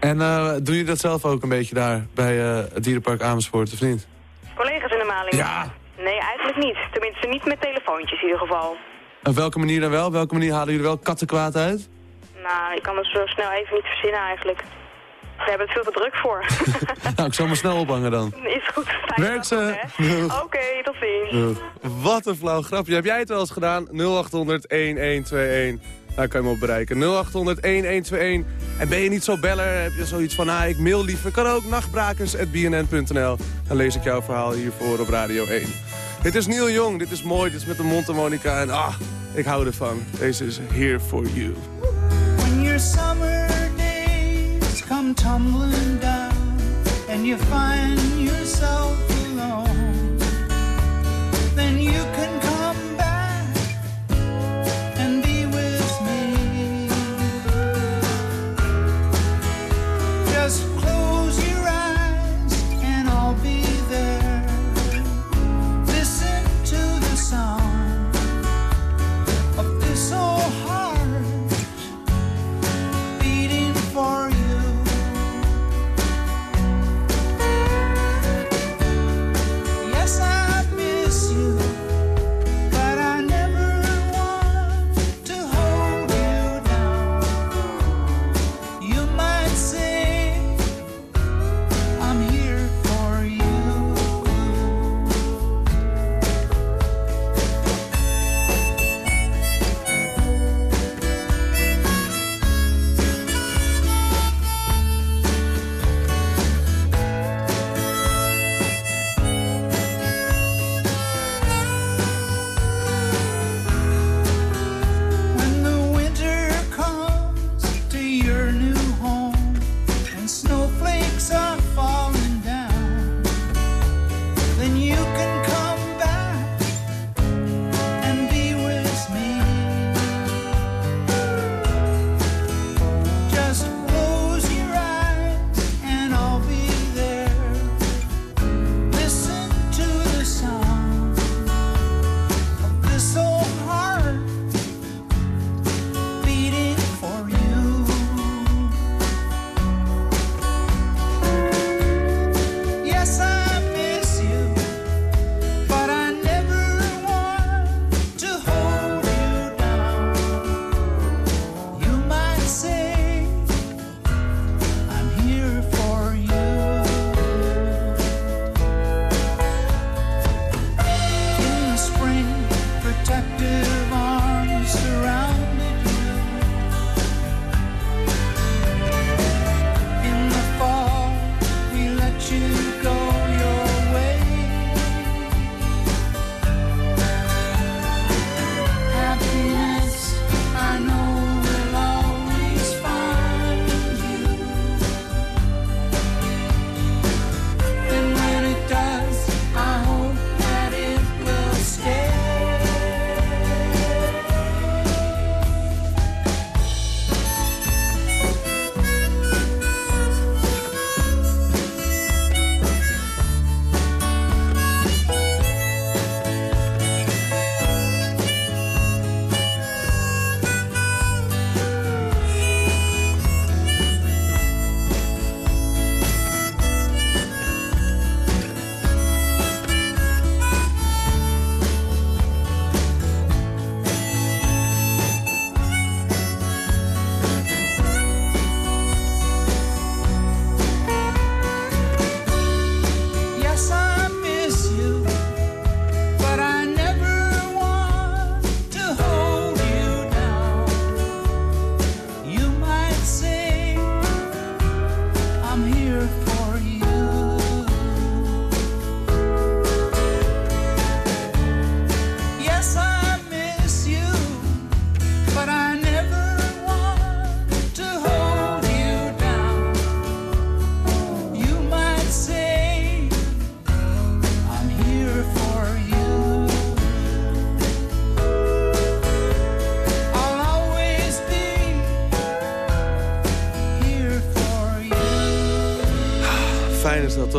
En eh doe je dat zelf ook een beetje daar bij het dierenpark Amersfoort, of niet? Collega's in de maling? Ja. Nee, eigenlijk niet. Tenminste, niet met telefoontjes in ieder geval. Op welke manier dan wel? Op welke manier halen jullie wel kattenkwaad uit? Nou, ik kan het zo snel even niet verzinnen eigenlijk. We hebben het veel te druk voor. [LAUGHS] nou, ik zal maar snel ophangen dan. Is goed. Fijne Werk dag ze. [LAUGHS] Oké, tot ziens. Wat een flauw grapje. Heb jij het wel eens gedaan? 0800 1121. Daar kan je me op bereiken. 0800 1121. En ben je niet zo beller? Heb je zoiets van, ah, ik mail liever? Kan ook nachtbrakers.bnn.nl. Dan lees ik jouw verhaal hiervoor op Radio 1. Dit is Neil Jong, dit is mooi, dit is met de mondharmonica. En ah, ik hou ervan. Deze is Here For You. When your summer come tumbling down and you find yourself alone, then you can come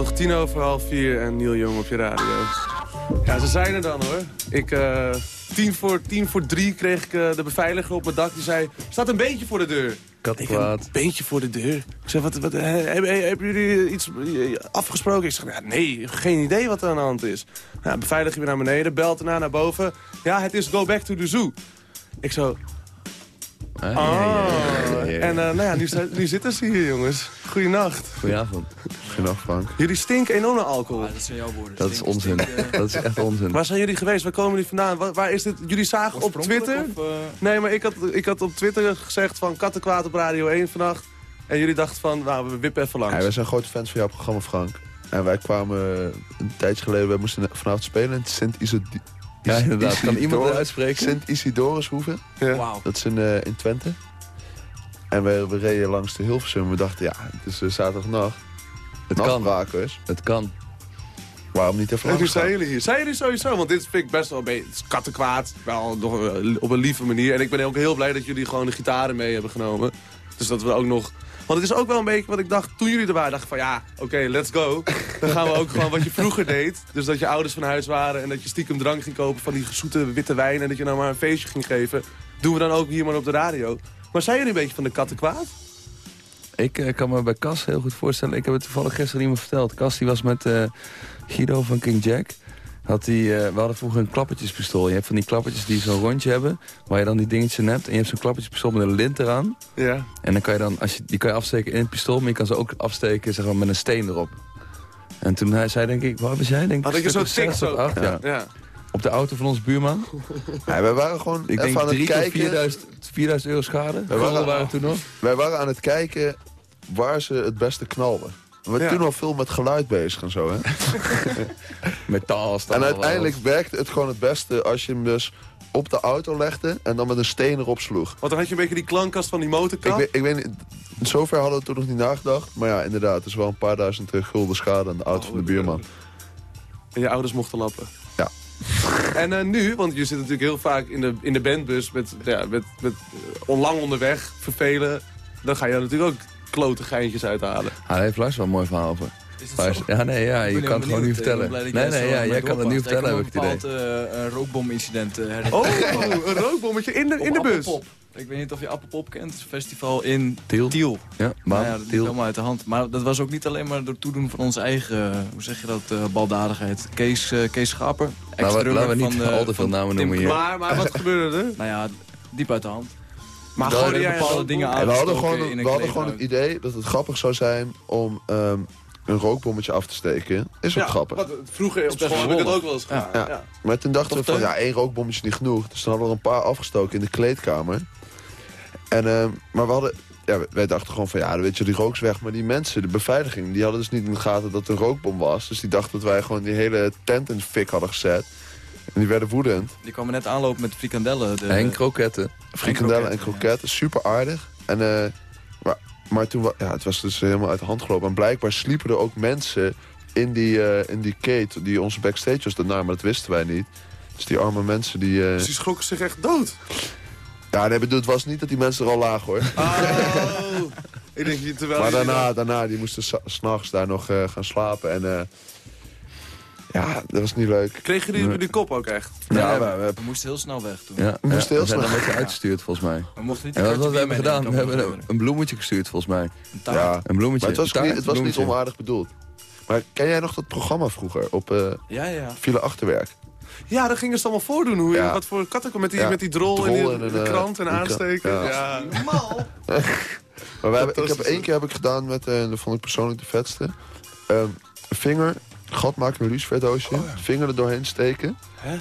toch? Tien over half vier en Neil Jong op je radio. Ja, ze zijn er dan hoor. Ik, eh, tien, voor, tien voor drie kreeg ik eh, de beveiliger op mijn dak. Die zei, staat een beentje voor de deur. Kattenkwaad. Een beentje voor de deur. Ik zeg, wat, wat, hebben, hebben jullie iets eh, afgesproken? Ik zeg, nee, geen idee wat er aan de hand is. Nou, beveiliger weer naar beneden, belt daarna naar boven. Ja, het is go back to the zoo. Ik zo... Ah, Oh, ja, ja, ja, ja, ja. en nou ja, nu, zi- nu zitten ze hier, jongens. Goeienacht. Goedenavond. Goedendag, Frank. Jullie stinken enorm naar alcohol. dat zijn jouw woorden. Dat is onzin. [LAUGHS] Dat is echt onzin. Waar zijn jullie geweest? Waar komen jullie vandaan? Waar, waar is dit? Jullie zagen op Twitter? Of, eh, Nee, maar ik had, ik had op Twitter gezegd van kattenkwaad op Radio 1 vannacht. En jullie dachten van, nou, we wippen even langs. Ja, wij zijn grote fans van jouw programma, Frank. En wij kwamen een tijdje geleden, wij moesten vanavond spelen in Sint Isidorus. Ja, inderdaad. Kan iemand het uitspreken? Sint Isidorushoeve. Wauw. Dat is in, eh, in Twente. En we, we reden langs de Hilversum. We dachten, ja, het is eh, zaterdagnacht. Het kan. Het kan. Waarom niet even En zijn jullie hier. Zijn jullie sowieso? Want dit vind ik best wel een beetje kattenkwaad. Wel nog eh, op een lieve manier. En ik ben ook heel blij dat jullie gewoon de gitaren mee hebben genomen. Dus dat we ook nog... Want het is ook wel een beetje wat ik dacht toen jullie er waren. dacht ik van ja, oké, let's go. Dan gaan we ook gewoon wat je vroeger deed. Dus dat je ouders van huis waren en dat je stiekem drank ging kopen van die zoete witte wijn. En dat je nou maar een feestje ging geven. Doen we dan ook hier maar op de radio. Maar zijn jullie een beetje van de kattenkwaad? Ik eh, kan me bij Cas heel goed voorstellen. Ik heb het toevallig gisteren iemand verteld. Cas die was met eh, Guido van King Jack. Had die, eh, we hadden vroeger een klappertjespistool. Je hebt van die klappertjes die zo'n rondje hebben. Waar je dan die dingetjes in hebt. En je hebt zo'n klappertjespistool met een lint eraan. Ja. En dan kan je dan, als je, die kan je afsteken in het pistool. Maar je kan ze ook afsteken zeg maar, met een steen erop. En toen hij zei denk ik, waar was jij? Denk ik, Had ik een zo stuk of tik zo. acht, ja. ja. Op de auto van onze buurman. [LAUGHS] Ja, wij waren gewoon Ik denk aan het 3 tot kijken. 4000, 4000 euro schade. Wij waren, waren toen nog. wij waren aan het kijken waar ze het beste knalden. We waren Ja. toen al veel met geluid bezig en zo, hè? [LAUGHS] Metaal En uiteindelijk werkte het gewoon het beste als je hem dus op de auto legde en dan met een steen erop sloeg. Want dan had je een beetje die klankkast van die Ik motorkap. weet, ik weet niet, zover hadden we toen nog niet nagedacht. Maar ja, inderdaad, het is wel een paar duizend eh, gulden schade aan de auto van de buurman. En je ouders mochten lappen. En eh, nu, want je zit natuurlijk heel vaak in de, in de bandbus met, ja, met, met eh, onlang onderweg, vervelen. Dan ga je natuurlijk ook klote geintjes uithalen. Ah, daar heeft Lars wel een mooi verhaal over. Is dat Maar- zo? Ja, nee, ja, Ik je kan het gewoon niet eh, vertellen. ik Nee, jij nee, ja, jij kan het niet doorpraat. vertellen, Ik heb ik het idee. een bepaald eh, een rookbomincident eh, herinneren. Oh, een rookbommetje in de, in de bus. Ik weet niet of je Appelpop kent. Het festival in Tiel. Tiel. Ja, Nou baan, ja, dat Tiel. helemaal uit de hand. Maar dat was ook niet alleen maar door toedoen van onze eigen, eh, hoe zeg je dat, eh, baldadigheid. Kees, eh, Kees we, ex-drummer laten we niet van, eh, al te veel van namen noemen hier. Maar, maar wat gebeurde er? [LAUGHS] Nou ja, diep uit de hand. Maar een bepaalde dingen En we hadden gewoon, een we hadden gewoon het idee dat het grappig zou zijn om ehm, een rookbommetje af te steken. Is ook Ja, grappig. wat- vroeger op school heb ik het ook wel eens gedaan. Ja. Ja. Maar toen dachten we van, ja, één rookbommetje is niet genoeg. Dus toen hadden we er een paar afgestoken in de kleedkamer. En, ehm, maar we hadden, ja, wij dachten gewoon van, ja, weet je, die rook is weg. Maar die mensen, de beveiliging, die hadden dus niet in de gaten dat het een rookbom was. Dus die dachten dat wij gewoon die hele tent in de fik hadden gezet. En die werden woedend. Die kwamen net aanlopen met frikandellen. De, En kroketten. Frikandellen en kroketten, kroketten, super aardig. En, eh, maar, maar toen, ja, het was dus helemaal uit de hand gelopen. En blijkbaar sliepen er ook mensen in die, eh, in die kate, die onze backstage was daarna, maar dat wisten wij niet. Dus die arme mensen die... eh, Dus die schrokken zich echt dood. Ja, nee, het was niet dat die mensen er al lagen hoor. Oh. ik denk, terwijl maar daarna, dan- daarna, die moesten s- s'nachts daar nog eh, gaan slapen. En eh, ja, dat was niet leuk. Kregen jullie jullie kop ook echt? Ja, we, we, we- we moesten heel snel weg toen. Ja, We moesten ja, heel we zijn snel. dan met je uitgestuurd volgens mij. We mochten niet En een wat, wat we hebben gedaan, we hebben een, een bloemetje gestuurd volgens mij. Een taart. ja. Een bloemetje. Maar het was, een taart, niet, het was niet onaardig bedoeld. Maar ken jij nog dat programma vroeger op eh Ja, ja. File Achterwerk? Ja, dan gingen ze het allemaal voordoen. Hoe Ja. wat voor katten met die, Ja, met die drol, drol in en die, de eh, krant en aansteken. Ja. Ja. [LAUGHS] Maar wij hebben, ik heb één keer heb ik gedaan met, eh dat vond ik persoonlijk de vetste. Ehm, een vinger, gat maken in een luciferdoosje, vinger er doorheen steken. Hè?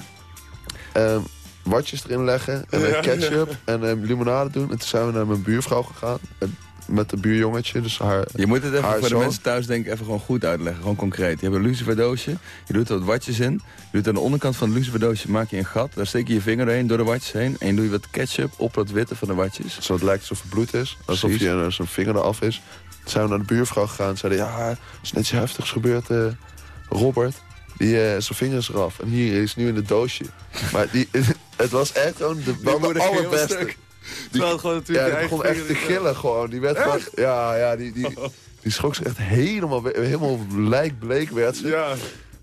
Ehm, watjes erin leggen en ketchup [LAUGHS] en ehm, limonade doen. En toen zijn we naar mijn buurvrouw gegaan. En met een buurjongetje, dus haar Je moet het even voor de mensen thuis denk ik even gewoon goed uitleggen. Gewoon concreet. Je hebt een luciferdoosje. Je doet er wat watjes in. Je doet aan de onderkant van het luciferdoosje maak je een gat. Daar steek je je vinger doorheen door de watjes heen. En doe je wat ketchup op dat witte van de watjes. Zo het lijkt alsof het bloed is. Alsof Precies. je uh, zijn vinger eraf is. Toen zijn we naar de buurvrouw gegaan en zeiden... Ja, er is net iets heftigs gebeurd, eh, Robert. Die, eh, zijn vinger is eraf. En hier is nu in het doosje. Maar die, [LAUGHS] het was echt gewoon de, de allerbeste. Terwijl gewoon Ja, natuurlijk die je begon echt te is. gillen gewoon. Die werd gewoon... Ja, ja, die... die Die schrok zich echt helemaal, helemaal lijkbleek werd ze. Ja.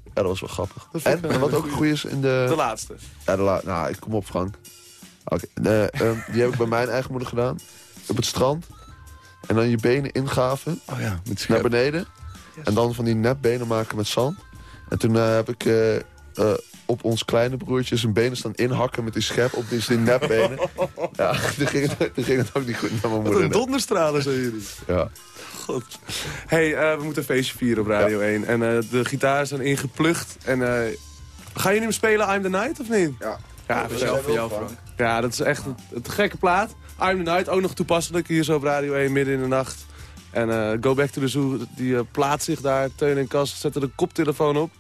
Ja, dat was wel grappig. En, wat ook goed is in de... De laatste. Ja, de la nou, ik kom op, Frank. Oké, eh, ehm, die heb ik bij mijn eigen moeder gedaan. Op het strand. En dan je benen ingaven. Oh ja, met Naar beneden. En dan van die nepbenen maken met zand. En toen eh, heb ik eh, eh, op ons kleine broertje zijn benen staan inhakken met die schep op die, die nepbenen. [LAUGHS] ja, toen ging, het, toen ging het ook niet goed naar mijn Wat moeder. een donderstralen zijn jullie. Ja. God. hey, eh, we moeten een feestje vieren op Radio 1. En eh, de gitaren zijn ingeplucht. En eh, gaan jullie hem spelen, I'm the Night, of niet? Ja. Ja, Dat is wel voor jou, Frank. Ja, dat is echt een, een gekke plaat. I'm the Night, ook nog toepasselijk hier zo op Radio 1, midden in de nacht. En eh, Go Back to the Zoo, die plaatst zich daar. Teun en Kas zetten de koptelefoon op.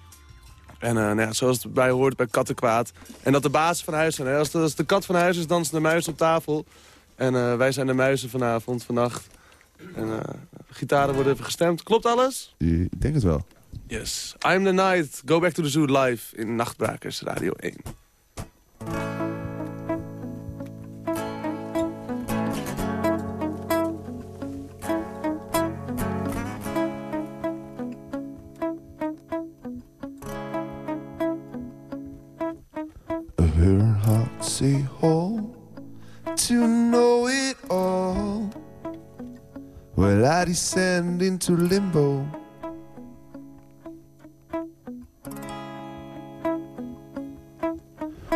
En nou ja, zoals het bij hoort bij kattenkwaad. En dat de baas van huis zijn. Hè? Als, de, als de kat van huis is, dansen de muis op tafel. En eh, wij zijn de muizen vanavond, vannacht. En eh, gitaren worden even gestemd. Klopt alles? Ik denk het wel. Yes. I'm the Night, Go Back to the Zoo live in Nachtbrakers Radio 1. Descend into limbo.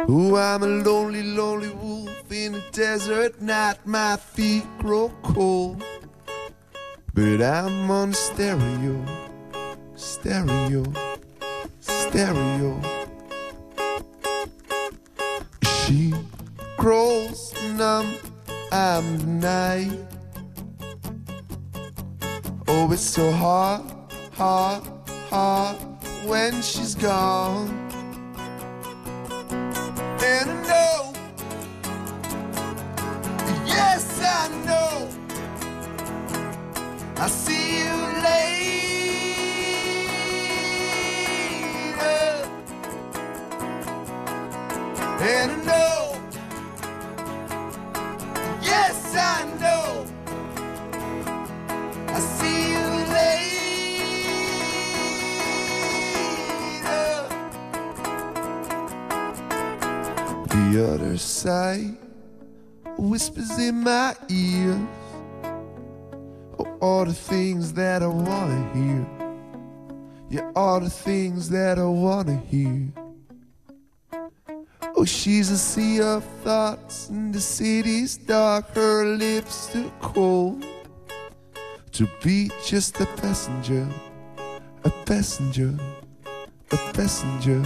Oh, I'm a lonely, lonely wolf in a desert night. My feet Too cold to be just a passenger, a passenger, a passenger.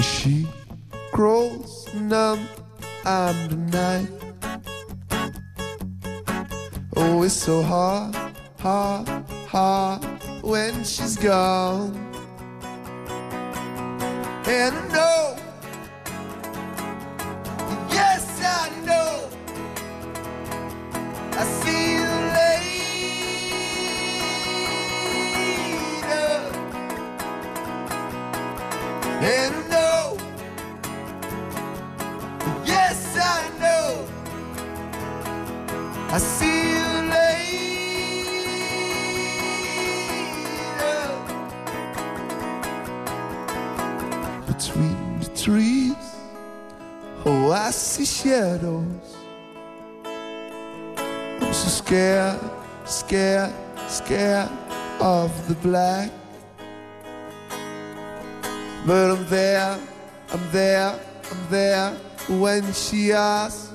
She crawls numb, the night. Oh, it's so hard, hard, hard when she's gone. And I shadows. I'm so scared, scared, scared of the black. But I'm there, I'm there, I'm there when she asks.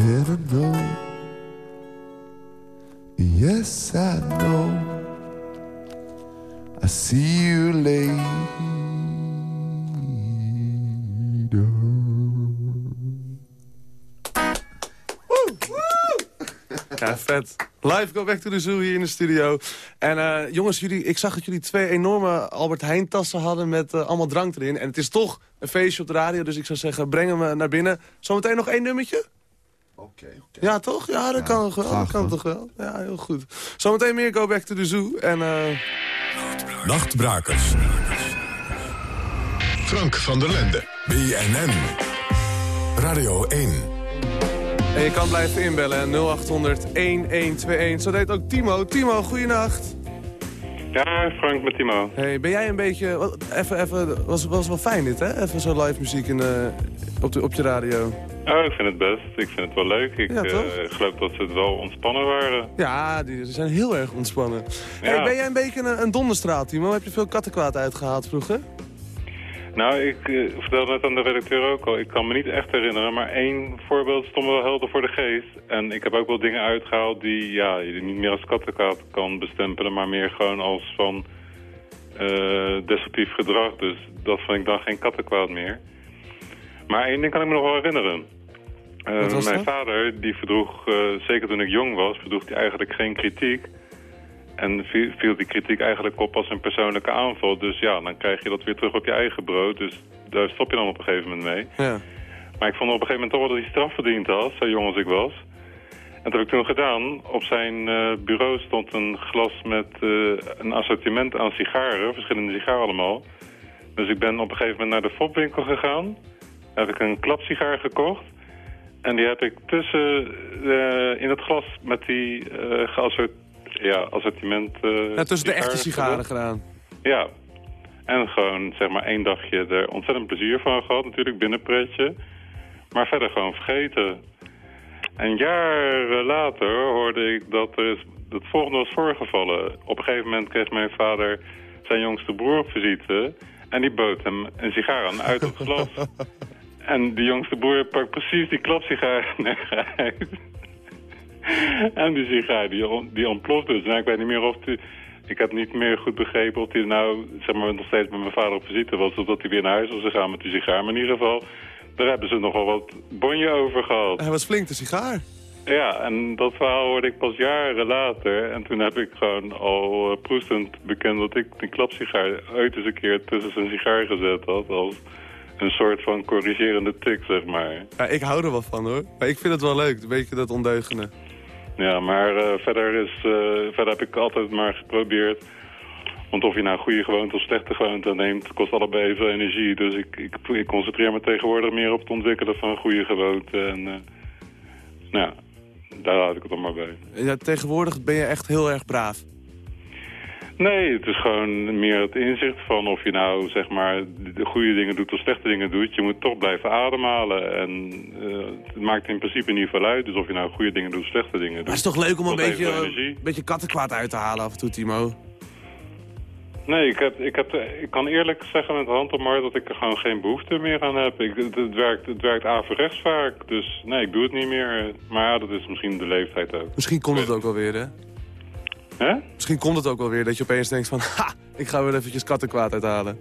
And know, yes, I know, I see you later. Ja, vet. Live Go Back to the Zoo hier in de studio. En eh, jongens, jullie, ik zag dat jullie twee enorme Albert Heijn tassen hadden met eh, allemaal drank erin. En het is toch een feestje op de radio, dus ik zou zeggen, breng hem eh, naar binnen. Zometeen nog één nummertje? Oké, oké. Ja, toch? Ja, dat kan, wel. dat kan toch wel. Ja, heel goed. Zometeen meer Go Back to the Zoo. En, eh, Nachtbrakers. Frank van der Lende. BNN. Radio 1. en je kan blijven inbellen, 0800-1121. Zo deed ook Timo. Timo, goeienacht. Ja, Frank met Timo. Hey, ben jij een beetje... wat- Even, even, was, was wel fijn dit, hè? Even zo live muziek in, de- op, de, op je radio. Oh, ik vind het best. Ik vind het wel leuk. Ik Ja, eh, geloof dat ze het wel ontspannen waren. Ja, die zijn heel erg ontspannen. Ja. Hey, ben jij een beetje een, een donderstraat, Timo? Heb je veel kattenkwaad uitgehaald vroeger? Nou, ik eh, vertelde net aan de redacteur ook al, ik kan me niet echt herinneren, maar één voorbeeld stond me wel helder voor de geest. En ik heb ook wel dingen uitgehaald die ja, je niet meer als kattenkwaad kan bestempelen, maar meer gewoon als van destructief gedrag. Dus dat vind ik dan geen kattenkwaad meer. Maar één ding kan ik me nog wel herinneren. Eh, mijn dat? vader, die verdroeg, eh, zeker toen ik jong was, verdroeg hij eigenlijk geen kritiek. En viel, die kritiek eigenlijk op als een persoonlijke aanval. Dus ja, dan krijg je dat weer terug op je eigen brood. Dus daar stop je dan op een gegeven moment mee. Ja. Maar ik vond op een gegeven moment toch wel dat hij straf verdiend had, zo jong als ik was. En dat heb ik toen gedaan. Op zijn eh, bureau stond een glas met een assortiment aan sigaren, verschillende sigaren allemaal. Dus ik ben op een gegeven moment naar de fopwinkel gegaan. Daar heb ik een klapsigaar gekocht. En die heb ik tussen eh, in het glas met die geassort ja, assortiment... eh, Ja, tussen de echte sigaren sigaren gedaan. ja. En gewoon zeg maar één dagje er ontzettend plezier van gehad. Natuurlijk binnenpretje. Maar verder gewoon vergeten. En jaren later hoorde ik dat er is, het volgende was voorgevallen. Op een gegeven moment kreeg mijn vader zijn jongste broer op visite. En die bood hem een sigaar aan uit het glas. [LAUGHS] en die jongste broer pakt precies die klapsigaar [LAUGHS] uit. En die sigaar, die, on- die ontploft dus. Nou, ik weet niet meer of die... Ik heb niet meer goed begrepen of hij nou, zeg maar, nog steeds met mijn vader op visite was... of dat hij weer naar huis was gegaan met die sigaar. Maar in ieder geval, daar hebben ze nog wel wat bonje over gehad. Hij was flink, de sigaar. Ja, en dat verhaal hoorde ik pas jaren later. En toen heb ik gewoon al uh, proestend bekend dat ik die klapsigaar ooit eens een keer tussen zijn sigaar gezet had. Als een soort van corrigerende tik, zeg maar. Ja, ik hou er wel van, hoor. Maar ik vind het wel leuk, een beetje dat ondeugende. Ja, maar eh, verder, is, eh, verder heb ik altijd maar geprobeerd. Want of je nou goede gewoonte of slechte gewoonte neemt, kost allebei veel energie. Dus ik, ik, ik concentreer me tegenwoordig meer op het ontwikkelen van goede gewoonten. En eh, nou ja, daar laat ik het dan maar bij. Ja, tegenwoordig ben je echt heel erg braaf. Nee, het is gewoon meer het inzicht van of je nou zeg maar de goede dingen doet of slechte dingen doet. Je moet toch blijven ademhalen en eh, het maakt in principe niet veel uit. Dus of je nou goede dingen doet of slechte dingen doet. Maar het is toch leuk om een beetje, een beetje kattenkwaad uit te halen af en toe, Timo? Nee, ik, heb, ik, heb, ik kan eerlijk zeggen met de hand op maar dat ik er gewoon geen behoefte meer aan heb. Ik, het, het werkt, het werkt averechts vaak, dus nee, ik doe het niet meer. Maar ja, dat is misschien de leeftijd ook. Misschien komt het ook wel weer, hè? Misschien komt het ook wel weer dat je opeens denkt van... [LAUGHS] Ha, ik ga weer eventjes kattenkwaad uithalen.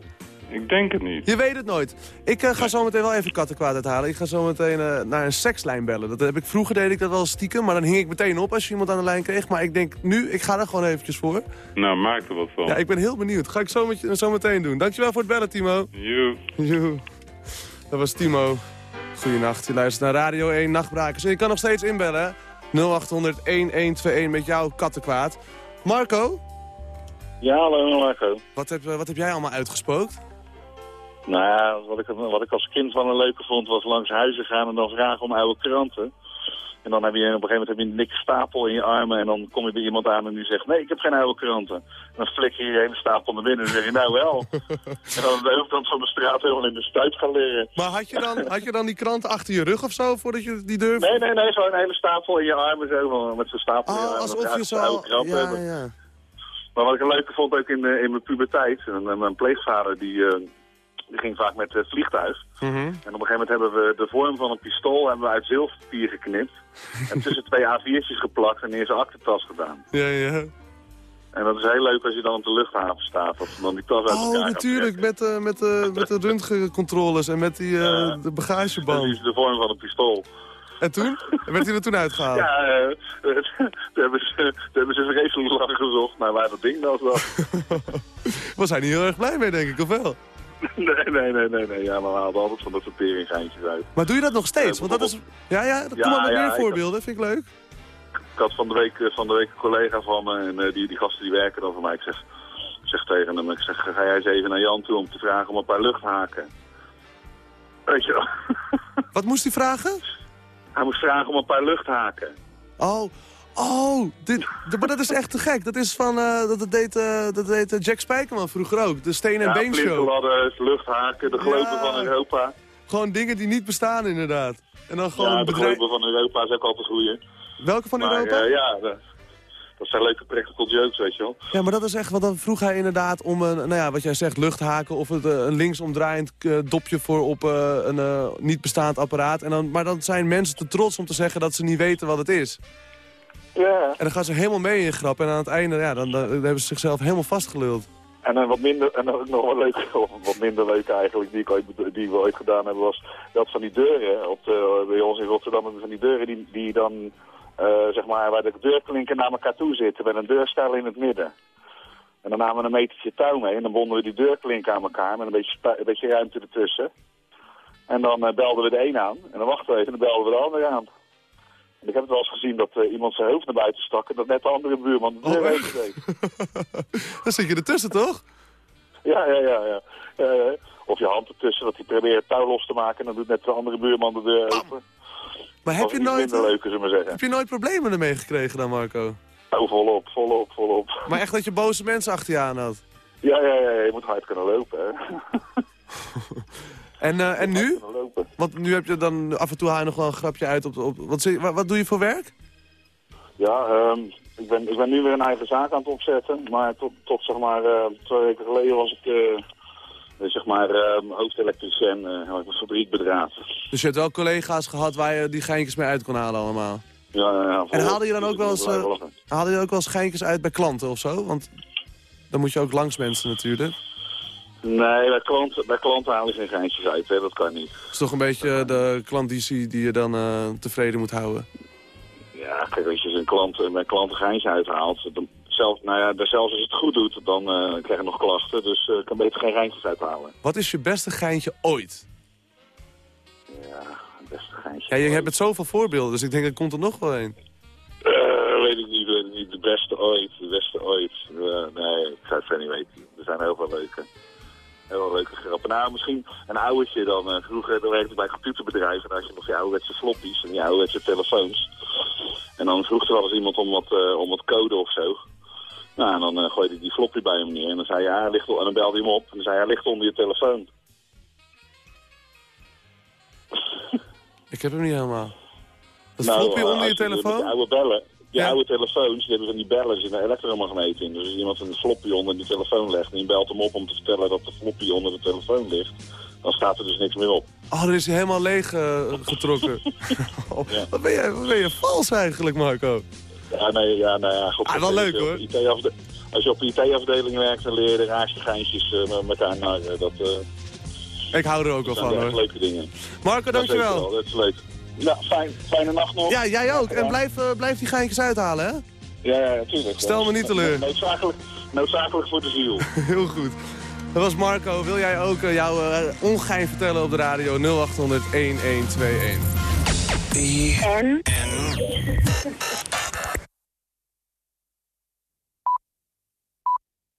Ik denk het niet. Je weet het nooit. Ik eh, ga zo meteen wel even kattenkwaad uithalen. Ik ga zo meteen eh, naar een sekslijn bellen. Dat heb ik, vroeger deed ik dat wel stiekem, maar dan hing ik meteen op als je iemand aan de lijn kreeg. Maar ik denk nu, ik ga er gewoon eventjes voor. Nou, maak er wat van. Ja, ik ben heel benieuwd. Ga ik zo, met, je- zo meteen doen. Dankjewel voor het bellen, Timo. Joe. Joe. Dat was Timo. Goedenacht, je luistert naar Radio 1 Nachtbrakers. En je kan nog steeds inbellen, hè? 0800-1121 met jouw kattenkwaad. Marco, Ja, hallo Marco. wat heb, eh, wat heb jij allemaal uitgespookt? Nou ja, wat ik, wat ik als kind van een leuke vond was langs huizen gaan en dan vragen om oude kranten. En dan heb je op een gegeven moment heb je een dikke stapel in je armen en dan kom je bij iemand aan en die zegt nee, ik heb geen oude kranten. En dan flikker je je hele stapel naar binnen en dan zeg je nou wel. [LAUGHS] en dan de hoofdkant van de straat helemaal in de stuit gaan leren. Maar had je, dan, had je dan die kranten achter je rug of zo, voordat je die durfde? Nee, nee, nee, gewoon een hele stapel in je armen zo, met zo'n stapel in je Oh, armen. alsof je zo... oude Ja, hebben. ja. Maar wat ik een leuke vond ook in, eh, in mijn puberteit, en, eh, mijn pleegvader die, eh, die ging vaak met het vliegtuig. Mhm. En op een gegeven moment hebben we de vorm van een pistool hebben we uit zilverpapier geknipt. En tussen twee A4'tjes geplakt en in zijn aktentas gedaan. Ja, ja. En dat is heel leuk als je dan op de luchthaven staat. Dat ze dan die tas uit elkaar Oh, natuurlijk, met, eh, met, eh, met de röntgencontroles en met die, eh, de bagageband. Dat is de vorm van een pistool. En toen? En werd hij er toen uitgehaald? Ja, eh, toen hebben ze, hebben ze vreselijk lang gezocht naar waar dat ding nou zat. Was hij niet heel erg blij mee, denk ik, of wel? [LAUGHS] nee, nee, nee, nee, nee. Ja, maar we haalden altijd van dat soort teringgeintjes uit. Maar doe je dat nog steeds? Want dat is... Ja, ja, kom Ja, maar met ja, meer voorbeelden, vind ik leuk. Ik had van de week, eh, van de week een collega van me en eh, die, die gasten die werken dan voor mij. Ik zeg, ik zeg tegen hem, ik zeg, ga jij eens even naar Jan toe om te vragen om een paar luchthaken. Weet je wel. [LAUGHS] Wat moest hij vragen? Hij moest vragen om een paar luchthaken. Oh, oh, dit, maar dat is echt te gek. Dat is van, eh, dat, deed, dat deed eh, Jack Spijkerman vroeger ook. De Steen en Ja, Been Show. flinterladders, luchthaken, de globen van Europa. Gewoon dingen die niet bestaan inderdaad. En dan gewoon ja, de bedrijf... globen van Europa is ook altijd goeie. Welke van maar, Europa? ja, dat, dat zijn leuke practical jokes, weet je wel. Ja, maar dat is echt, want dan vroeg hij inderdaad om een, nou ja, wat jij zegt, luchthaken of het, een linksomdraaiend dopje voor op een niet bestaand apparaat. En dan, maar dan zijn mensen te trots om te zeggen dat ze niet weten wat het is. Ja. En dan gaan ze helemaal mee in grap en aan het einde, ja, dan, dan hebben ze zichzelf helemaal vastgeluld. En een wat minder, en ook nog wel leuk, [LAUGHS] of wat minder leuk eigenlijk, die, ik ooit, die we ooit gedaan hebben, was dat van die deuren op de, bij ons in Rotterdam, hebben van die deuren die, die dan, eh, zeg maar, waar de deurklinken naar elkaar toe zitten, met een deurstijl in het midden. En dan namen we een metertje touw mee en dan bonden we die deurklinken aan elkaar met een beetje, een beetje ruimte ertussen. En dan eh, belden we de een aan en dan wachten we even en dan belden we de ander aan. Ik heb het wel eens gezien dat eh, iemand zijn hoofd naar buiten stak en dat net de andere buurman de deur heeft deed. [LAUGHS] Dan zit je ertussen, toch? Ja, ja, ja. ja. Eh, of je hand ertussen, dat hij probeert touw los te maken en dan doet net de andere buurman de deur open. Maar heb je nooit, leuk, maar zeggen. heb je nooit problemen ermee gekregen dan, Marco? Oh, volop, volop, volop. Maar echt dat je boze mensen achter je aan had? Ja, ja, ja, je moet hard kunnen lopen, hè. [LAUGHS] En, eh, en nu? Want nu heb je dan af en toe haal je nog wel een grapje uit op... op wat, wat, wat doe je voor werk? Ja, ehm, ik, ben, ik ben nu weer een eigen zaak aan het opzetten. Maar tot, tot zeg maar, eh, twee weken geleden was ik, eh, zeg maar, ehm hoofdelektricien, had ik een fabriek bedraven. Dus je hebt wel collega's gehad waar je die geintjes mee uit kon halen allemaal? Ja, ja, ja, En haalde je dan ook wel eens, haalde je ook wel eens geintjes uit bij klanten of zo? Want dan moet je ook langs mensen natuurlijk. Nee, bij klanten, bij klanten haal je geen geintjes uit, hè. dat kan niet. Het is toch een beetje de klanditie die je dan eh, tevreden moet houden. Ja, kijk, als je een klant, bij klant een geintje uithaalt, dan, zelf, nou ja, zelfs als je het goed doet, dan eh, krijg je nog klachten. Dus eh, ik kan beter geen geintjes uithalen. Wat is je beste geintje ooit? Ja, het beste geintje. Ja, je hebt met zoveel voorbeelden, dus ik denk er komt er nog wel een. Eh, weet ik niet, weet ik niet. De beste ooit, de beste ooit. Eh, nee, ik zou het verder niet weten. Er zijn heel veel leuke, heel leuke grappen. Nou, misschien een oudertje dan. eh, vroeger dan werkte ik bij computerbedrijven en dan had je nog die ouderwetse floppies en die ouderwetse telefoons. En dan vroeg er wel eens iemand om wat, eh, om wat code of zo. Nou, en dan eh, gooide hij die floppy bij hem neer en dan zei hij, ja, hij ligt, en dan belde hij hem op en dan zei hij, ligt onder je telefoon. Ik heb hem niet helemaal. [LAUGHS] Dat Nou, floppy onder je telefoon? Oude bellen. Die oude telefoons, die hebben van die bellen, er zit een elektromagneet in. Dus als iemand een floppy onder die telefoon legt en die belt hem op om te vertellen dat de floppy onder de telefoon ligt, dan staat er dus niks meer op. Oh, dan is hij helemaal leeg eh, getrokken. [LAUGHS] Oh, wat, ben je, wat ben je vals eigenlijk, Marco? Ja, nee, ja, nou ja, goed. Ah, wel leuk, hoor. Als je op de IT-afdeling werkt, dan leer je de raarste geintjes eh, met elkaar narren. Dat, eh, Ik hou er ook wel zijn van, hoor. leuke dingen. Marco, Dat dankjewel. wel, Dat is leuk. Ja, fijn, fijne nacht nog. Ja, jij ook. En blijf, eh, blijf die geintjes uithalen, hè? Ja, ja, natuurlijk. Stel me niet teleur. Noodzakelijk, noodzakelijk voor de ziel. [LAUGHS] Heel goed. Dat was Marco. Wil jij ook eh, jouw eh, ongein vertellen op de radio 0800 1121? En?